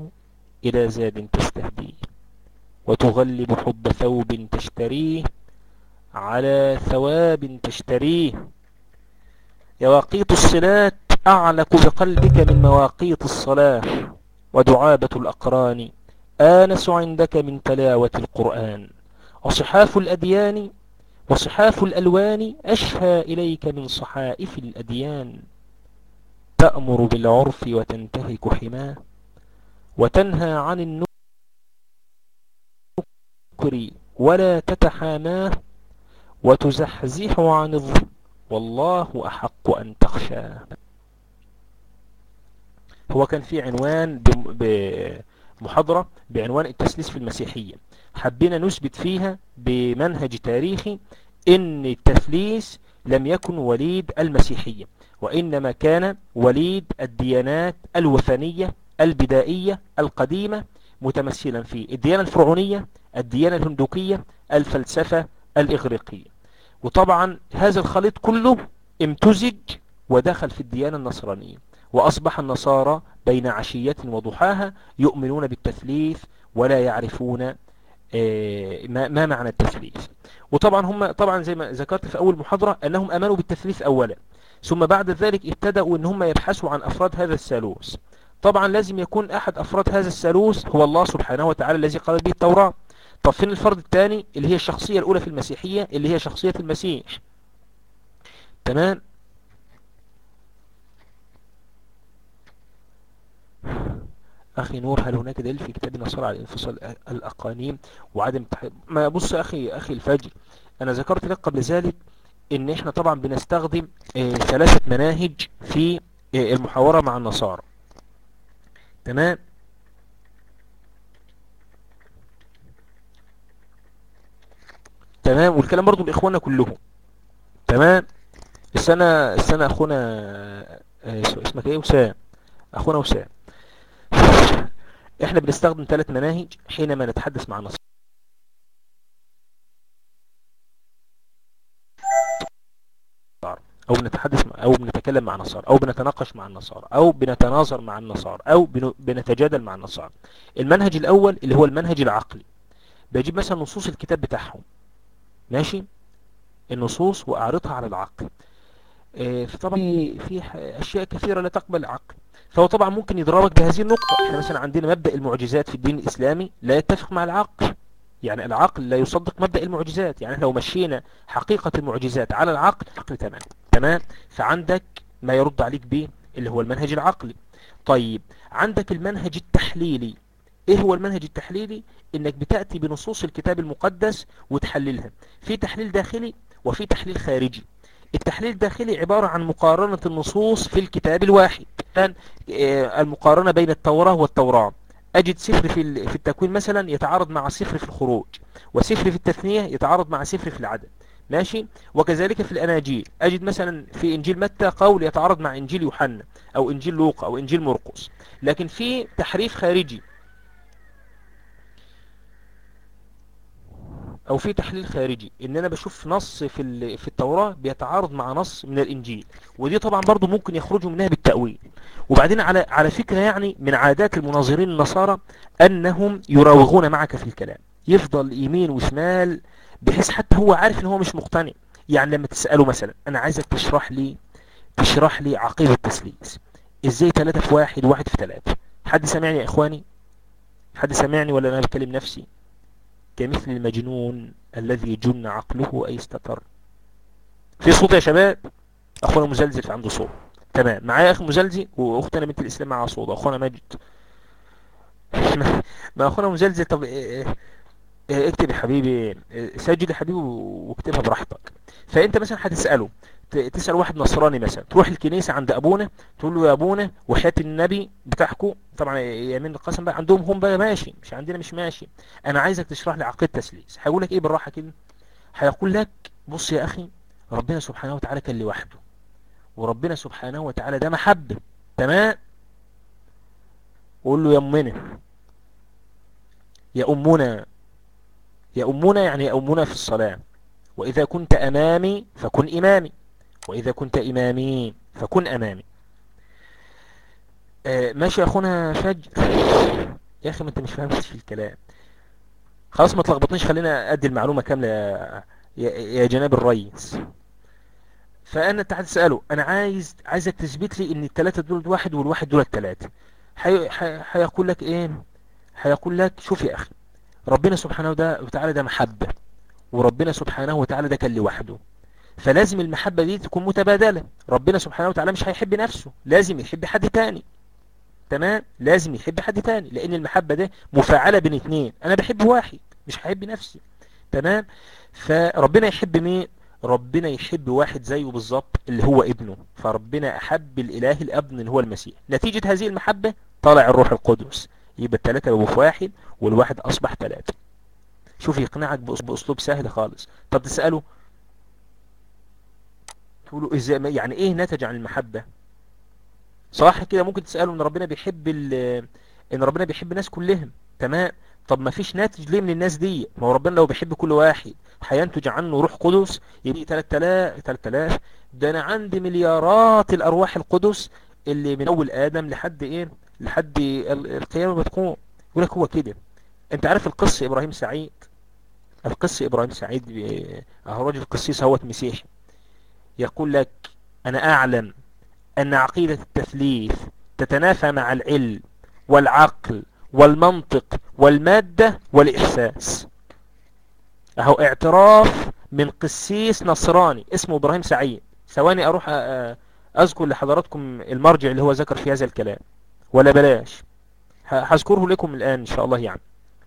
إلى زاد تستهديه وتغلب حب ثوب تشتريه على ثواب تشتريه. يواقيت الصلاة أعلق بقلبك من مواقيت الصلاة ودعابة الأقران آنس عندك من تلاوة القرآن. وصحاف الأديان وصحاف الألوان أشهى إليك من صحائف الأديان. تأمر بالعرف وتنتهك حماة وتنهى عن النكر ولا تتحاماه وتزحزحه عن الظلم والله أحق أن تخشى هو كان في عنوان بمحاضرة بعنوان التسليس في المسيحية. حبينا نثبت فيها بمنهج تاريخي إن التثليث لم يكن وليد المسيحية وإنما كان وليد الديانات الوثنية البدائية القديمة متمثلا في الديانة الفرعونية الديانة الهندوكية الفلسفة الإغريقية. وطبعا هذا الخليط كله امتزج ودخل في الديانة النصرانية وأصبح النصارى بين عشية وضحاها يؤمنون بالتثليث ولا يعرفون ما معنى التثليث وطبعا هم طبعا زي ما ذكرت في أول محاضرة أنهم أمنوا بالتثليث أولا ثم بعد ذلك ابتدأوا أن هم يبحثوا عن أفراد هذا الثالوث. طبعا لازم يكون أحد أفراد هذا الثالوث هو الله سبحانه وتعالى الذي قال به التوراة. طب فين الفرد الثاني؟ اللي هي الشخصية الأولى في المسيحية اللي هي شخصية المسيح. تمام؟ أخي نور هل هناك دليل في كتاب النصارى على انفصال الأقانيم وعدم تح... ما بص أخي أخي الفجر أنا ذكرت لك قبل ذلك إن إحنا طبعا بنستخدم آه ثلاثة مناهج في آه المحاورة مع النصارى. تمام؟ تمام؟ والكلام برضو لإخواننا كلهم. تمام؟ السنة السنة أخونا آه اسمك إيه؟ وسام أخونا وسام إحنا بنستخدم ثلاث مناهج حينما نتحدث مع النصارى أو بنتحدث أو بنتكلم مع النصارى أو بنتناقش مع النصارى أو بنتناظر مع النصارى أو بنتجادل مع النصارى. المنهج الأول اللي هو المنهج العقلي. بجيب مثلا نصوص الكتاب بتاعهم. ماشي؟ النصوص وأعرضها على العقل. فطبعا في أشياء كثيرة لا تقبل العقل. فهو طبعا ممكن يضربك بهذه النقطة. إحنا مثلا عندنا مبدأ المعجزات في الدين الإسلامي لا يتفق مع العقل. يعني العقل لا يصدق مبدأ المعجزات. يعني لو مشينا حقيقة المعجزات على العقل عقل تمام. تمام؟ فعندك ما يرد عليك به اللي هو المنهج العقلي. طيب عندك المنهج التحليلي. إيه هو المنهج التحليلي؟ إنك بتأتي بنصوص الكتاب المقدس وتحللها. في تحليل داخلي وفي تحليل خارجي. التحليل الداخلي عبارة عن مقارنة النصوص في الكتاب الواحد. المقارنة بين التوراة والتوراة أجد سفر في في التكوين مثلا يتعارض مع سفر في الخروج وسفر في التثنية يتعارض مع سفر في العدد. ماشي؟ وكذلك في الأناجيل. أجد مثلا في إنجيل متى قول يتعارض مع إنجيل يوحنا أو إنجيل لوقا أو إنجيل مرقس. لكن في تحريف خارجي. أو في تحليل خارجي إن أنا بشوف نص في في التوراة بيتعارض مع نص من الإنجيل ودي طبعا برضو ممكن يخرجوا منها بالتأويل. وبعدين على على فكرة يعني من عادات المناظرين النصارى أنهم يراوغون معك في الكلام. يفضل يمين وشمال بحيث حتى هو عارف إن هو مش مقتنع. يعني لما تسأله مثلا أنا عايزك تشرح لي تشرح لي عقيدة التسليس إزاي ثلاثة في واحد واحد في ثلاثة حد سامعني يا إخواني؟ حد سامعني ولا أنا بكلم نفسي؟ كمثل المجنون الذي جن عقله أي استقر في صوت يا شباب أخونا مزلزل عنده صوت. تمام. معايا أخي مزلزل وأختنا بنت الإسلام معها صوت. أخونا مجد ما أخونا مزلزل طب اكتب يا حبيبي سجل يا حبيبي واكتبها براحتك. فأنت مثلا هتسأله تسأل واحد نصراني مثلا تروح الكنيسة عند أبونا تقول له يا أبونا وحياة النبي بتاعكم طبعا يمين القسم بقى عندهم هم بقى ماشي مش عندنا مش ماشي. أنا عايزك تشرح لي عقيدة تسليس. هيقول لك إيه بالراحة كده؟ هيقول لك بص يا أخي ربنا سبحانه وتعالى كان لوحده وربنا سبحانه وتعالى ده محبة. تمام؟ قول له يا أمنا يا أمنا يا أمنا يعني يا أمنا في الصلاة. وإذا كنت أمامي فكن إمامي. وإذا كنت إمامي فكن أمامي. آه ماشي أخونا فج يا أخي ما أنت مش فاهم في الكلام. خلاص ما تلخبطنيش خلينا أدي المعلومة كاملة يا, جناب الرئيس فأنا أنت هتسأله أنا عايز عايزك تثبت لي إن الثلاثة دول واحد والواحد دول الثلاثة هيقول لك إيه؟ هيقول لك شوف يا أخي ربنا سبحانه وتعالى ده محبة وربنا سبحانه وتعالى ده كان لوحده. فلازم المحبة دي تكون متبادلة. ربنا سبحانه وتعالى مش هيحب نفسه لازم يحب حد تاني. تمام؟ لازم يحب حد تاني لأن المحبة ده مفاعلة بين اتنين. أنا بحب واحد مش هحب نفسي. تمام؟ فربنا يحب مين؟ ربنا يحب واحد زيه بالظبط اللي هو ابنه. فربنا أحب الإله الابن اللي هو المسيح. نتيجة هذه المحبة طلع الروح القدس. يبقى الثلاثة بقوا في واحد والواحد أصبح ثلاثة شوف يقنعك بأسلوب سهل خالص. طب تسأله تقولوا إزاي يعني إيه نتج عن المحبة؟ صح كده ممكن تسأله إن ربنا بيحب إن ربنا بيحب الناس كلهم تمام؟ طب ما فيش ناتج ليه من الناس دي؟ ما هو ربنا لو بيحب كل واحد هينتج عنه روح قدس يبقى 3000 3000 ده أنا عندي مليارات الأرواح القدس اللي من أول آدم لحد إيه؟ لحد القيامة بتقوم يقول لك هو كده. أنت عارف القصة إبراهيم سعيد؟ القصة إبراهيم سعيد أهو راجل قسيس أهوت مسيحي. يقول لك أنا أعلم أن عقيدة التثليث تتنافى مع العلم والعقل والمنطق والمادة والإحساس. أهو اعتراف من قسيس نصراني اسمه إبراهيم سعيد. ثواني أروح أذكر لحضراتكم المرجع اللي هو ذكر في هذا الكلام. ولا بلاش. هذكره لكم الآن إن شاء الله يعني.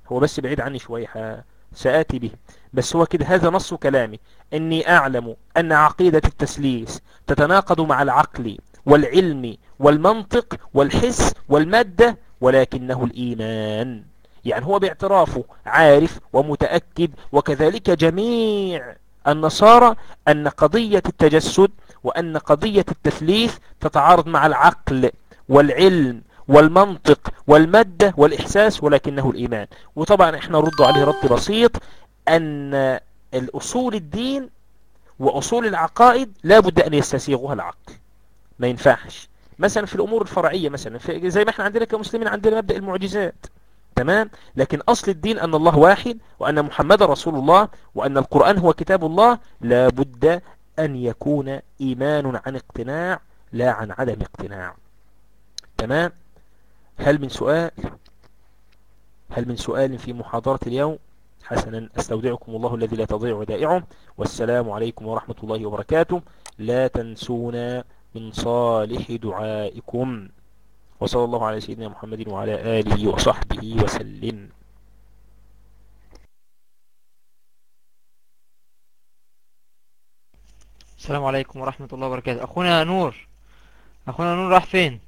هو بس بعيد عني شوية سآتي به. بس هو كده هذا نص كلامي. أني أعلم أن عقيدة التسليس تتناقض مع العقل والعلم والمنطق والحس والمادة ولكنه الإيمان. يعني هو باعترافه عارف ومتأكد وكذلك جميع النصارى أن قضية التجسد وأن قضية التثليث تتعارض مع العقل والعلم والمنطق والمادة والإحساس ولكنه الإيمان. وطبعا إحنا نرد عليه رد بسيط. أن الأصول الدين وأصول العقائد لا بد أن يستسيغها العقل. ما ينفعش. مثلا في الأمور الفرعية مثلا زي ما إحنا عندنا كمسلمين عندنا مبدأ المعجزات. تمام؟ لكن أصل الدين أن الله واحد وأن محمد رسول الله وأن القرآن هو كتاب الله لا بد أن يكون إيمان عن اقتناع لا عن عدم اقتناع. تمام؟ هل من سؤال؟ هل من سؤال في محاضرة اليوم؟ حسنا أستودعكم الله الذي لا تضيع ودائعه والسلام عليكم ورحمة الله وبركاته. لا تنسونا من صالح دعائكم. وصلى الله على سيدنا محمد وعلى آله وصحبه وسلم. السلام عليكم ورحمة الله وبركاته. أخونا نور. أخونا نور راح فين؟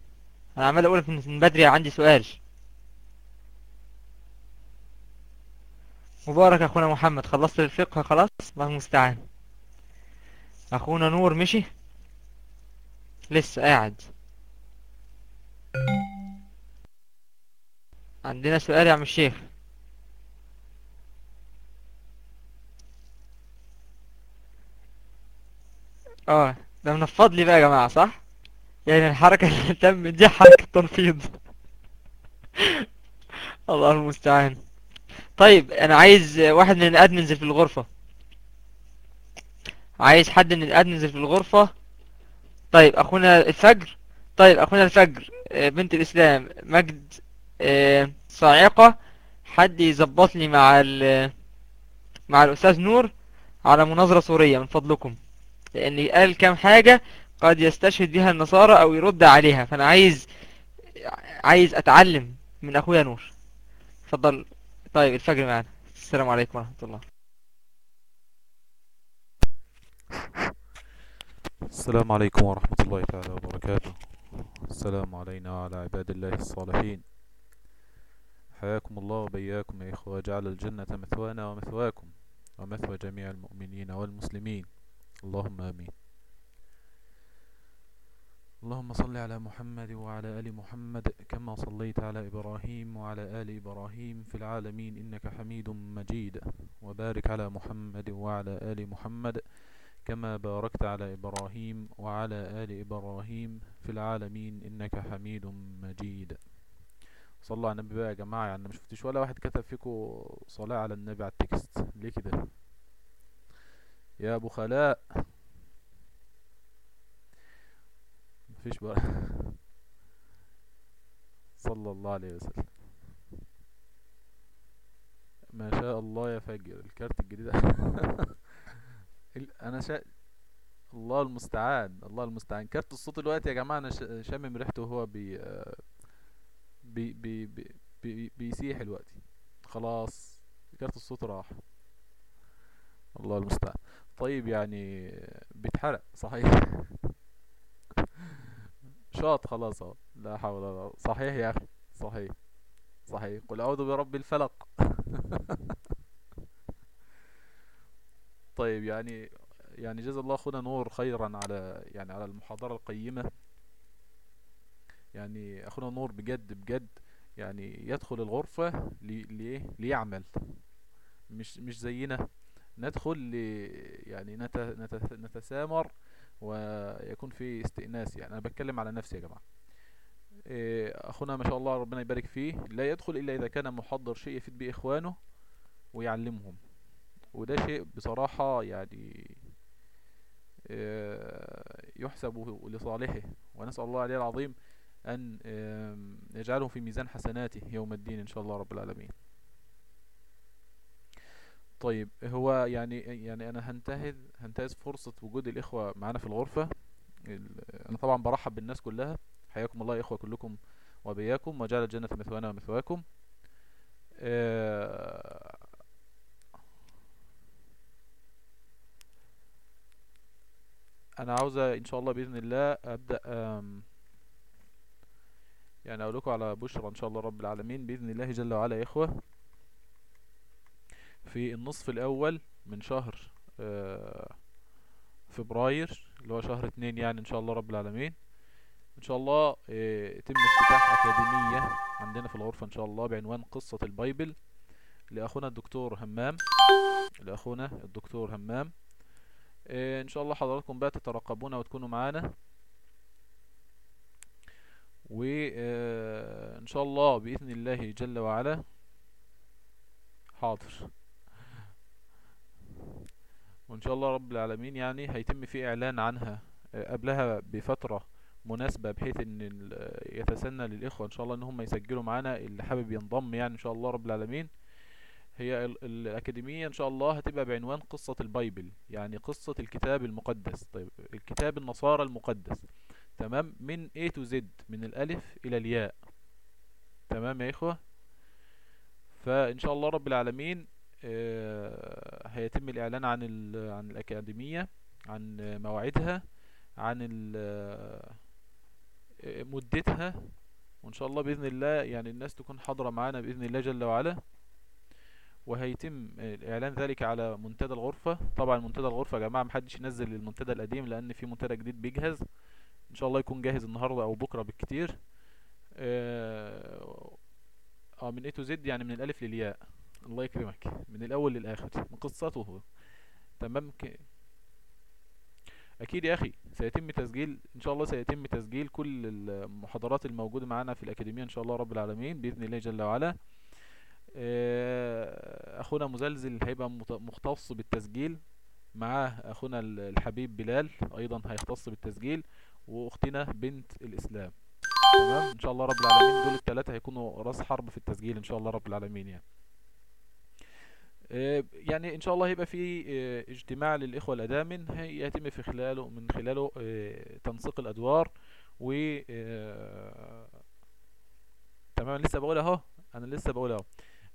أنا عمال أقول من بدري عندي سؤال. مبارك أخونا محمد. خلصت الفقه خلاص؟ الله المستعان. أخونا نور مشي؟ لسه قاعد. عندنا سؤال يا عم الشيخ. آه ده من الفضل بقى يا جماعة صح؟ يعني الحركة اللي تم دي حركة تنفيض الله المستعان. طيب أنا عايز واحد من ال admins في الغرفة. عايز حد من ال admins في الغرفة. طيب أخونا الفجر. طيب أخونا الفجر بنت الإسلام مجد صاعقة. حد يظبط لي مع مع الأستاذ نور على مناظرة صورية من فضلكم. لأن قال كام حاجة قد يستشهد بها النصارى أو يرد عليها. فأنا عايز عايز أتعلم من أخويا نور. اتفضل طيب الفجر معنا. السلام عليكم ورحمة الله. السلام عليكم ورحمة الله تعالى وبركاته. السلام علينا وعلى عباد الله الصالحين. حياكم الله وبياكم يا إخوة وجعل الجنة مثوانا ومثواكم ومثوى جميع المؤمنين والمسلمين. اللهم آمين. اللهم صل على محمد وعلى آل محمد كما صليت على إبراهيم وعلى آل إبراهيم في العالمين إنك حميد مجيد. وبارك على محمد وعلى آل محمد كما باركت على إبراهيم وعلى آل إبراهيم في العالمين إنك حميد مجيد. صلوا على النبي بقى يا جماعة يعني ما شفتش ولا واحد كتب فيكم صلاة على النبي على التكست. ليه كده؟ يا أبو خلاء. مفيش بقى. صلى الله عليه وسلم. ما شاء الله فجر الكارت الجديد. أنا شا... الله المستعان الله المستعان. كارت الصوت دلوقتي يا جماعة أنا. شامم ريحته وهو بي... بي... بي... بي... بي... بيسيح دلوقتي خلاص كارت الصوت راح. الله المستعان. طيب يعني بيتحرق صحيح. شاط خلاص أهو. لا حول ولا قوة. صحيح يا أخي. صحيح. صحيح. قل أعوذ برب الفلق. طيب يعني يعني جزا الله اخونا نور خيرا على يعني على المحاضرة القيمة. يعني أخونا نور بجد بجد يعني يدخل الغرفة لي ليه؟ ليعمل. مش مش زينا. ندخل ل يعني نت نت نتسامر ويكون في استئناس يعني. أنا بتكلم على نفسي يا جماعة. إيه، أخونا ما شاء الله ربنا يبارك فيه. لا يدخل إلا إذا كان محضر شيء يفيد به إخوانه ويعلمهم. وده شيء بصراحة يعني آه، يحسب لصالحه. ونسأل الله عليه العظيم أن آم، يجعله في ميزان حسناته يوم الدين إن شاء الله رب العالمين. طيب هو يعني يعني أنا هنتهز هنتهز فرصة وجود الإخوة معانا في الغرفة. ال- أنا طبعا برحب بالناس كلها. حياكم الله يا إخوة كلكم وبياكم. وجعل الجنة مثوانا ومثواكم. آه، أنا عاوز إن شاء الله بإذن الله أبدأ يعني أقول لكم على بشرى إن شاء الله رب العالمين بإذن الله جل وعلا يا إخوة. في النصف الأول من شهر آه، فبراير اللي هو شهر اتنين يعني إن شاء الله رب العالمين. إن شاء الله آه، يتم افتتاح أكاديمية عندنا في الغرفة إن شاء الله بعنوان قصة البايبل لأخونا الدكتور همام. لأخونا الدكتور همام. آه، إن شاء الله حضراتكم بقى تترقبونا وتكونوا معانا. وان شاء الله بإذن الله جل وعلا حاضر. وإن شاء الله رب العالمين يعني هيتم في إعلان عنها آه، قبلها بفترة مناسبة بحيث إن ال- يتسنى للإخوة إن شاء الله إن هم يسجلوا معانا اللي حابب ينضم يعني إن شاء الله رب العالمين. هي ال- الأكاديمية إن شاء الله هتبقى بعنوان قصة البايبل يعني قصة الكتاب المقدس. طيب الكتاب النصارى المقدس. تمام؟ من A to Z من الألف إلى الياء. تمام يا إخوة؟ فإن شاء الله رب العالمين آه، هيتم الإعلان عن عن الأكاديمية عن مواعيدها عن آه، مدتها. وإن شاء الله بإذن الله يعني الناس تكون حاضرة معانا بإذن الله جل وعلا. وهيتم اعلان ذلك على منتدى الغرفة. طبعا منتدى الغرفة يا جماعة محدش ينزل المنتدى القديم لأن في منتدى جديد بيجهز. إن شاء الله يكون جاهز النهاردة أو بكرة بالكتير. آه آه، من A to Z يعني من الألف للياء. الله يكرمك. من الأول للآخر. من قصته. تمام؟ ك... أكيد يا أخي سيتم تسجيل إن شاء الله سيتم تسجيل كل المحاضرات الموجودة معنا في الأكاديمية إن شاء الله رب العالمين بإذن الله جل وعلا. آه، أخونا مزلزل هيبقى مختص بالتسجيل. معاه أخونا ال- الحبيب بلال أيضا هيختص بالتسجيل. وأختنا بنت الإسلام. تمام؟ إن شاء الله رب العالمين دول الثلاثه هيكونوا راس حرب في التسجيل إن شاء الله رب العالمين يعني. يعني إن شاء الله هيبقى في آه، اجتماع للإخوة الأدامن هي- يتم في خلاله من خلاله آه، تنسيق الأدوار و آه، تمام لسه بقول أهو أنا لسه بقول أهو.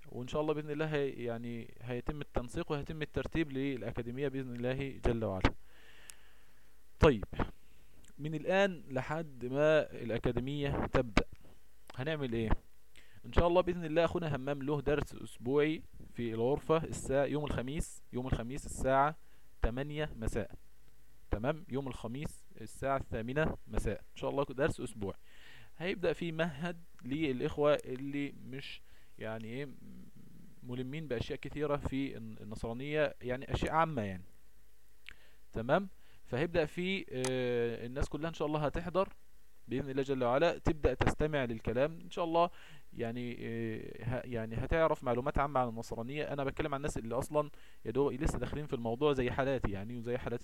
وإن شاء الله بإذن الله هي يعني هيتم التنسيق وهيتم الترتيب للأكاديمية بإذن الله جل وعلا. طيب من الآن لحد ما الأكاديمية تبدأ هنعمل إيه؟ إن شاء الله بإذن الله أخونا همام له درس أسبوعي في الغرفة الساعة يوم الخميس يوم الخميس الساعة 8 مساء. تمام؟ يوم الخميس الساعة الثامنة مساء. إن شاء الله درس أسبوعي. هيبدأ فيه مهد للإخوة اللي مش يعني إيه ملمين بأشياء كثيرة في الن- النصرانية يعني أشياء عامة يعني. تمام؟ فهيبدأ في آه، الناس كلها إن شاء الله هتحضر بإذن الله جل وعلا. تبدأ تستمع للكلام. إن شاء الله يعني آه، يعني هتعرف معلومات عامة عن النصرانية. أنا بتكلم عن الناس اللي أصلا يا دوب لسه داخلين في الموضوع زي حالاتي يعني وزي حالات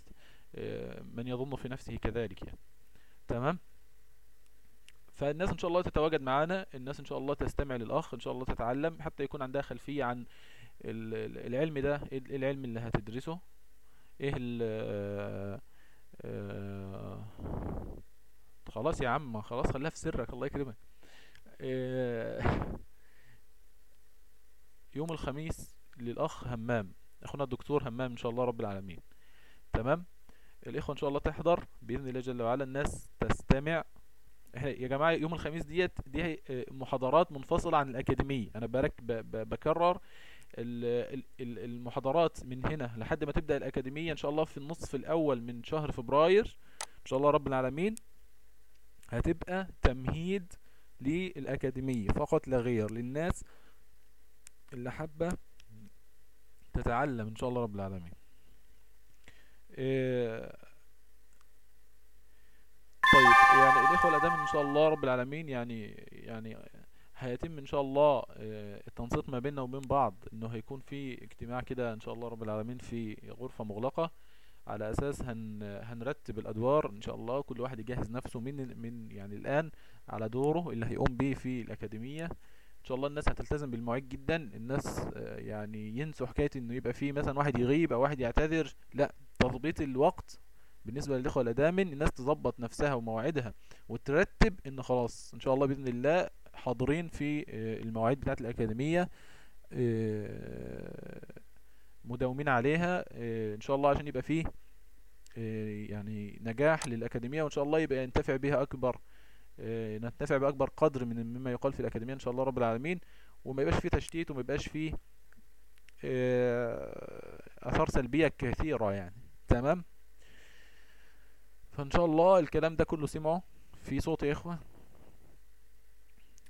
آه، من يظن في نفسه كذلك يعني. تمام؟ فالناس إن شاء الله تتواجد معانا الناس إن شاء الله تستمع للأخ إن شاء الله تتعلم حتى يكون عندها خلفية عن ال- ال- العلم ده ال- العلم اللي هتدرسه. إيه ال آه، خلاص يا عم خلاص خليها في سرك الله يكرمك. يوم الخميس للأخ همام. أخونا الدكتور همام إن شاء الله رب العالمين. تمام؟ الإخوة إن شاء الله تحضر. بإذن الله جل وعلا الناس تستمع. هي- يا جماعة يوم الخميس ديت دي آه، محاضرات منفصلة عن الأكاديمية. أنا برك ب- ب- بكرر ال- ال- ال- المحاضرات من هنا لحد ما تبدأ الأكاديمية. إن شاء الله في النصف الأول من شهر فبراير. إن شاء الله رب العالمين. هتبقى تمهيد للأكاديمية. فقط لا غير للناس اللي حابة تتعلم إن شاء الله رب العالمين. إيه، طيب يعني الإخوة الأدام إن شاء الله رب العالمين يعني يعني هيتم إن شاء الله آه، التنسيق ما بيننا وبين بعض إنه هيكون في اجتماع كده إن شاء الله رب العالمين في غرفة مغلقة. على أساس هن هنرتب الأدوار إن شاء الله كل واحد يجهز نفسه من من يعني الآن على دوره اللي هيقوم بيه في الأكاديمية. إن شاء الله الناس هتلتزم بالمواعيد جدا. الناس آه، يعني ينسوا حكاية إنه يبقى في مثلا واحد يغيب أو واحد يعتذر. لا تظبيط الوقت بالنسبة للإخوة الادامن الناس تظبط نفسها ومواعيدها وترتب إن خلاص إن شاء الله بإذن الله حاضرين في آه، المواعيد بتاعة الأكاديمية آه، مداومين عليها إن شاء الله عشان يبقى فيه يعني نجاح للأكاديمية وإن شاء الله يبقى ينتفع بها أكبر آه، ننتفع بأكبر قدر من مما يقال في الأكاديمية إن شاء الله رب العالمين وما يبقاش فيه تشتيت وما يبقاش فيه آه، آثار سلبية كثيرة يعني. تمام؟ فإن شاء الله الكلام ده كله سمعه في صوت يا إخوة.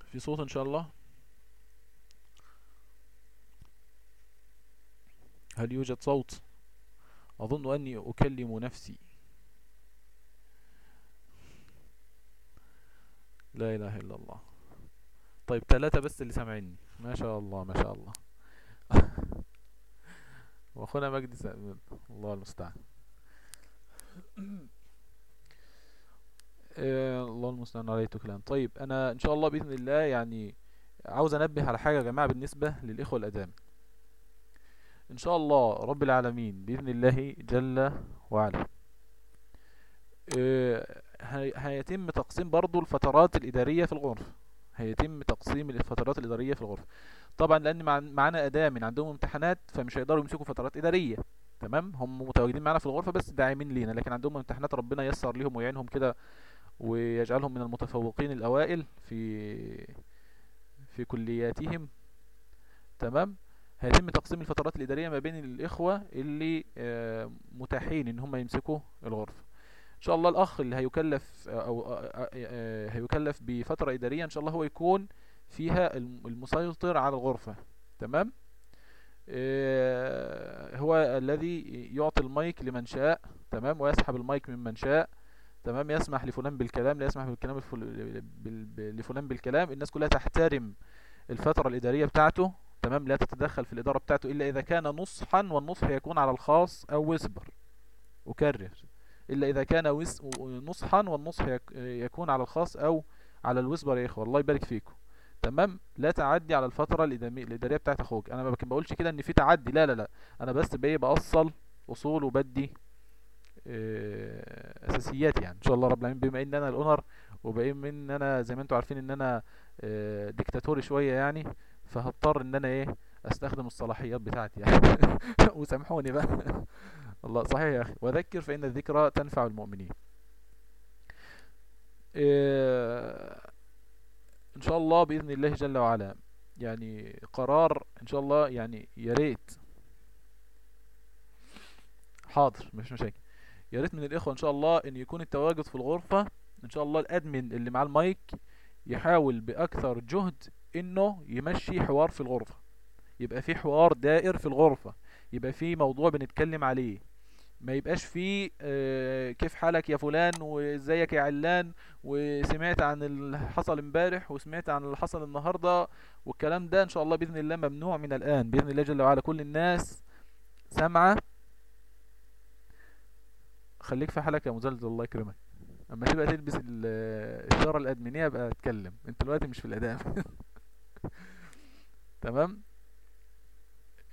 في صوت إن شاء الله. هل يوجد صوت؟ أظن أني أكلم نفسي. لا إله إلا الله. طيب ثلاثة بس اللي سامعيني. ما شاء الله ما شاء الله. وأخونا مجدي سأ- الله المستعان. آه، الله المستعان عليه تكلان طيب أنا إن شاء الله بإذن الله يعني عاوز أنبه على حاجة يا جماعة بالنسبة للإخوة الأدام. إن شاء الله رب العالمين بإذن الله جل وعلا. آه، هيتم تقسيم برضو الفترات الإدارية في الغرفه هيتم تقسيم الفترات الإدارية في الغرفه طبعا مع- معانا ادام عندهم امتحانات فمش هيقدروا يمسكوا فترات إدارية. تمام؟ هم متواجدين معانا في الغرفة بس داعمين لينا لكن عندهم امتحانات ربنا ييسر ليهم ويعينهم كده ويجعلهم من المتفوقين الأوائل في في كلياتهم. تمام؟ هيتم تقسيم الفترات الإدارية ما بين الإخوة اللي آه، متاحين إن هم يمسكوا الغرفة. إن شاء الله الأخ اللي هيكلف آه، هيكلف بفترة إدارية إن شاء الله هو يكون فيها الم- المسيطر على الغرفة. تمام؟ آه، هو الذي يعطي المايك لمن شاء. تمام؟ ويسحب المايك ممن شاء. تمام؟ يسمح لفلان بالكلام لا يسمح بالكلام لفلان بالكلام. الناس كلها تحترم الفترة الإدارية بتاعته. تمام؟ لا تتدخل في الإدارة بتاعته إلا إذا كان نصحا والنصح يكون على الخاص أو وسبر أكرر. إلا إذا كان. نصحا والنصح يك... يكون على الخاص أو على الوسبر يا إخوة. الله يبارك فيكم. تمام؟ لا تعدي على الفترة الإدارية بتاعت أخوك. أنا ما بقولش كده إن في تعدي. لا لا لا. أنا بس بإيه بأصل أصول وبدي آه، أساسيات يعني. إن شاء الله رب العالمين. بما إن أنا الأونر وبما إن أنا زي ما أنتم عارفين إن أنا آه، ديكتاتوري شوية يعني فهضطر إن أنا إيه أستخدم الصلاحيات بتاعتي يعني. وسامحوني بقى. الله صحيح يا أخي. وذكر فإن الذكرى تنفع المؤمنين. آه، إن شاء الله بإذن الله جل وعلا. يعني قرار إن شاء الله يعني يا ريت. حاضر مفيش مشاكل. يا ريت من الإخوة إن شاء الله إن يكون التواجد في الغرفة. إن شاء الله الأدمن اللي معاه المايك يحاول بأكثر جهد إنه يمشي حوار في الغرفة. يبقى في حوار دائر في الغرفة. يبقى في موضوع بنتكلم عليه. ما يبقاش فيه آه، كيف حالك يا فلان؟ وازيك يا علان؟ وسمعت عن اللي حصل امبارح وسمعت عن اللي حصل النهارده والكلام ده إن شاء الله بإذن الله ممنوع من الآن. بإذن الله جل وعلا كل الناس سامعة. خليك في حالك يا مزلزل الله يكرمك. أما تبقى تلبس ال- الشاره الادمينيه بقى اتكلم. أنت دلوقتي مش في الادام تمام؟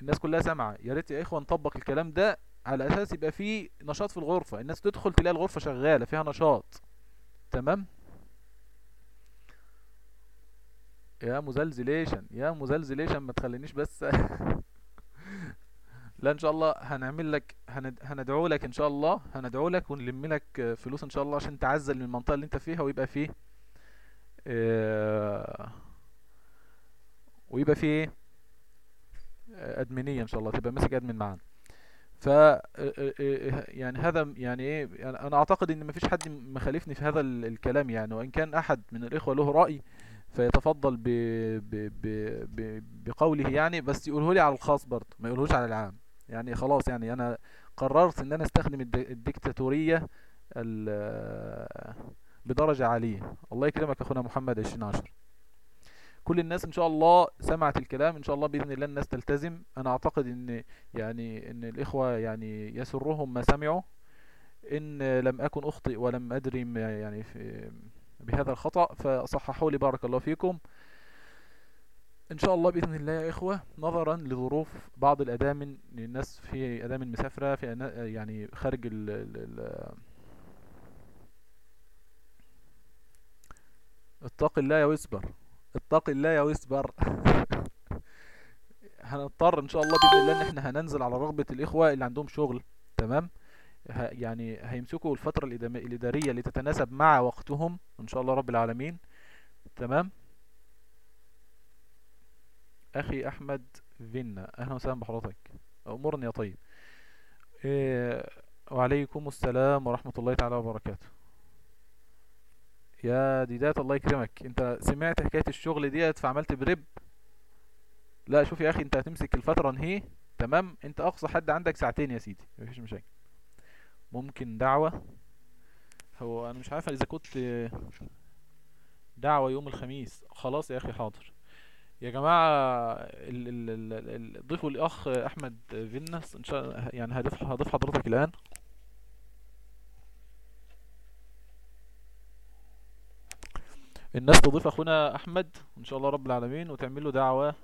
الناس كلها سامعة. يا ريت يا إخوة نطبق الكلام ده. على أساس يبقى فيه نشاط في الغرفة. الناس تدخل تلاقي الغرفة شغالة فيها نشاط. تمام؟ يا مزلزليشن يا مزلزليشن ما تخلينيش بس لا إن شاء الله هنعمل لك هند... هندعو لك إن شاء الله هندعو لك ونلم لك فلوس إن شاء الله عشان تعزل من المنطقة اللي أنت فيها ويبقى فيه آه، ويبقى فيه إيه؟ آه، ادمنية إن شاء الله تبقى ماسك أدمن معانا. ف آه، آه، آه، يعني هذا يعني إيه يعني أنا أعتقد إن مفيش حد مخالفني في هذا ال- الكلام يعني وإن كان أحد من الإخوة له رأي فيتفضل ب... ب... ب... بقوله يعني بس يقوله لي على الخاص برضه ما يقولهوش على العام. يعني خلاص يعني أنا قررت إن أنا أستخدم الد... الديكتاتورية ال... بدرجة عالية. الله يكرمك أخونا محمد 2010 كل الناس إن شاء الله سمعت الكلام إن شاء الله بإذن الله الناس تلتزم. أنا أعتقد إن يعني إن الإخوة يعني يسرهم ما سمعوا إن لم أكن أخطئ ولم أدري يعني في بهذا الخطأ فصححوا لي بارك الله فيكم. إن شاء الله بإذن الله يا إخوة نظرا لظروف بعض الادامن الناس في ادامن مسافرة في يعني خارج ال ال اتق الله ويسبر اتق الله يا ويسبر هنضطر إن شاء الله بإذن الله إن إحنا هننزل على رغبة الإخوة اللي عندهم شغل تمام؟ يعني هيمسكوا الفترة الإدارية اللي تتناسب مع وقتهم إن شاء الله رب العالمين تمام؟ أخي أحمد فينا أهلا وسهلا بحضرتك. أمورني يا طيب. إيه وعليكم السلام ورحمة الله تعالى وبركاته. يا ديدات الله يكرمك. انت سمعت حكاية الشغل ديت فعملت بريب؟ لا شوف يا أخي انت هتمسك الفترة انهي. تمام؟ انت أقصى حد عندك ساعتين يا سيدي مفيش مشاكل. ممكن دعوة. هو أنا مش عارف إذا كنت دعوة يوم الخميس. خلاص يا أخي حاضر. يا جماعة ال ال ال ضيفوا الأخ أحمد فينس إن شاء يعني هضيف حضرتك الآن. الناس تضيف أخونا أحمد إن شاء الله رب العالمين وتعمل له دعوة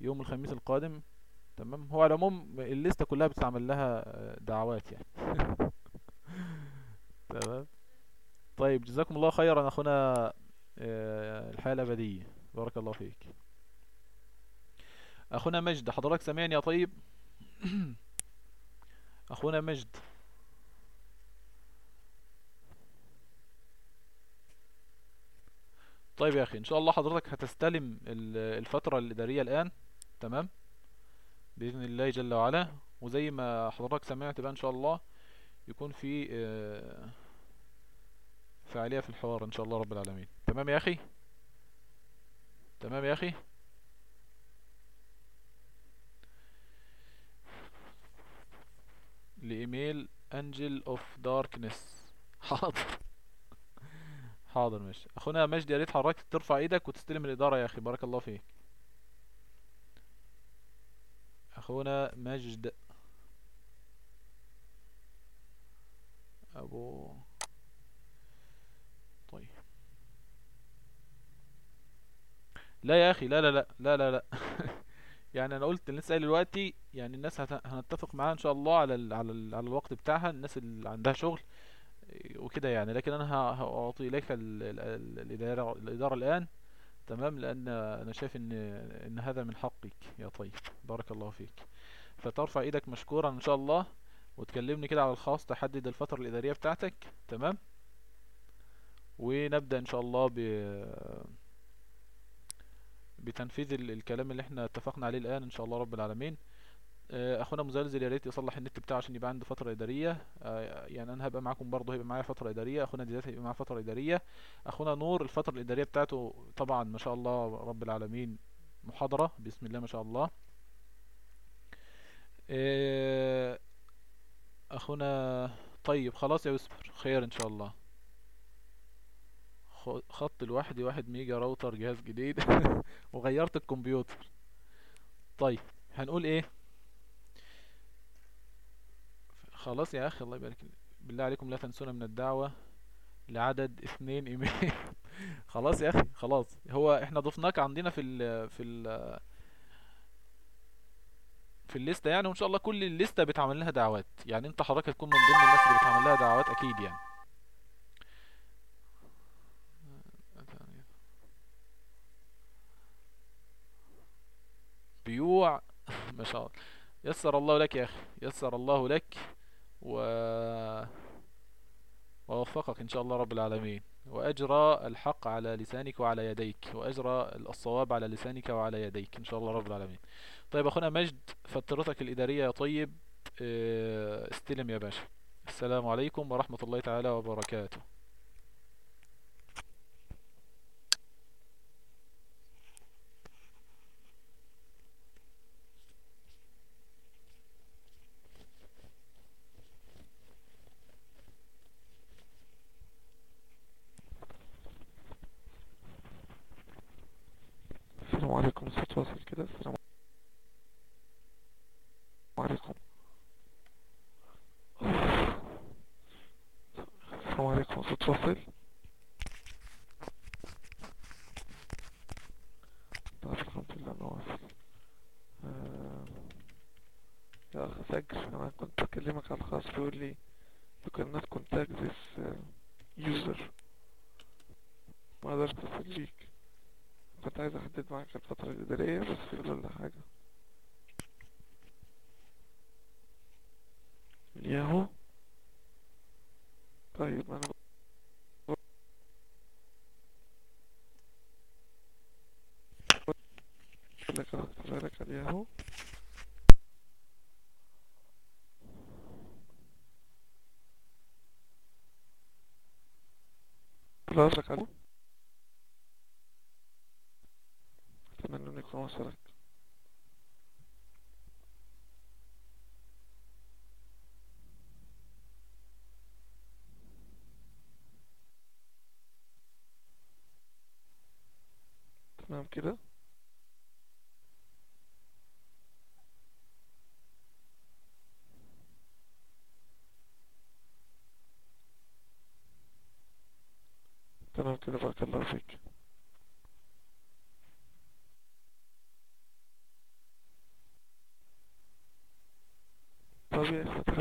يوم الخميس القادم. تمام؟ هو على العموم الليستة كلها بتتعمل لها دعوات يعني. تمام؟ طيب جزاكم الله خيرا أخونا آه، الحياة الأبدية. بارك الله فيك. أخونا مجد حضرتك سامعني يا طيب؟ أخونا مجد. طيب يا أخي إن شاء الله حضرتك هتستلم ال- الفترة الإدارية الآن تمام؟ بإذن الله جل وعلا. وزي ما حضرتك سمعت بقى إن شاء الله يكون في آه، فعالية في الحوار إن شاء الله رب العالمين. تمام يا أخي؟ تمام يا أخي؟ لإيميل أنجل أوف داركنس. حاضر. حاضر ماشي. أخونا مجدي يا ريت حضرتك ترفع إيدك وتستلم الإدارة يا أخي. بارك الله فيك. أخونا مجد. أبو. طيب. لا يا أخي لا لا لا لا لا لا. يعني أنا قلت لسه قايل دلوقتي يعني الناس هنتفق معاها إن شاء الله على ال على ال على الوقت بتاعها. الناس اللي عندها شغل وكده يعني. لكن أنا هأعطي ال- الإدارة الإدارة الآن. تمام؟ لأن أنا شايف إن إن هذا من حقك يا طيب. بارك الله فيك. فترفع إيدك مشكورا إن شاء الله وتكلمني كده على الخاص تحدد الفترة الإدارية بتاعتك. تمام؟ ونبدأ إن شاء الله ب بتنفيذ ال- الكلام اللي إحنا اتفقنا عليه الآن إن شاء الله رب العالمين. أخونا مزلزل يا ريت يصلح النت بتاعه عشان يبقى عنده فترة إدارية. آه، يعني أنا هبقى معاكم برضه هيبقى معايا فترة إدارية. أخونا ديات هيبقى معاه فترة إدارية. أخونا نور الفترة الإدارية بتاعته طبعا ما شاء الله رب العالمين محاضرة بسم الله ما شاء الله. آه، أخونا طيب خلاص يا يوسف خير إن شاء الله. خط لوحدي واحد ميجا راوتر جهاز جديد. وغيرت الكمبيوتر. طيب هنقول إيه؟ خلاص يا أخي الله يبارك. بالله عليكم لا تنسونا من الدعوة لعدد اثنين إيميل. خلاص يا أخي خلاص. هو إحنا ضفناك عندنا في ال في ال في الليستة يعني وإن شاء الله كل الليستة بيتعمل لها دعوات. يعني أنت حضرتك هتكون من ضمن الناس اللي بيتعمل لها دعوات أكيد يعني. بيوع. ما شاء الله. يسر الله لك يا أخي يسر الله لك. و... ووفقك إن شاء الله رب العالمين. وأجرى الحق على لسانك وعلى يديك وأجرى الصواب على لسانك وعلى يديك إن شاء الله رب العالمين. طيب أخونا مجد فترتك الإدارية يا طيب آه، استلم يا باشا. السلام عليكم ورحمة الله تعالى وبركاته السلام عليكم الصوت واصل كده السلام عليكم السلام عليكم الصوت واصل طيب الحمد لله انه واصل آه، يا اخ سجل. أنا كنت بكلمك على الخاص بيقول لي you cannot contact this uh, user. ما أقدرش اتصل بيك كنت عايز أحدد معاك الفترة الإدارية بس يقول لي حاجة. الياهو طيب أنا بقول لك أنا هكتبها لك على الياهو خلاص لك عليه أتمنى أن يكون وصلك تمام كده تمام كده بارك الله فيك طب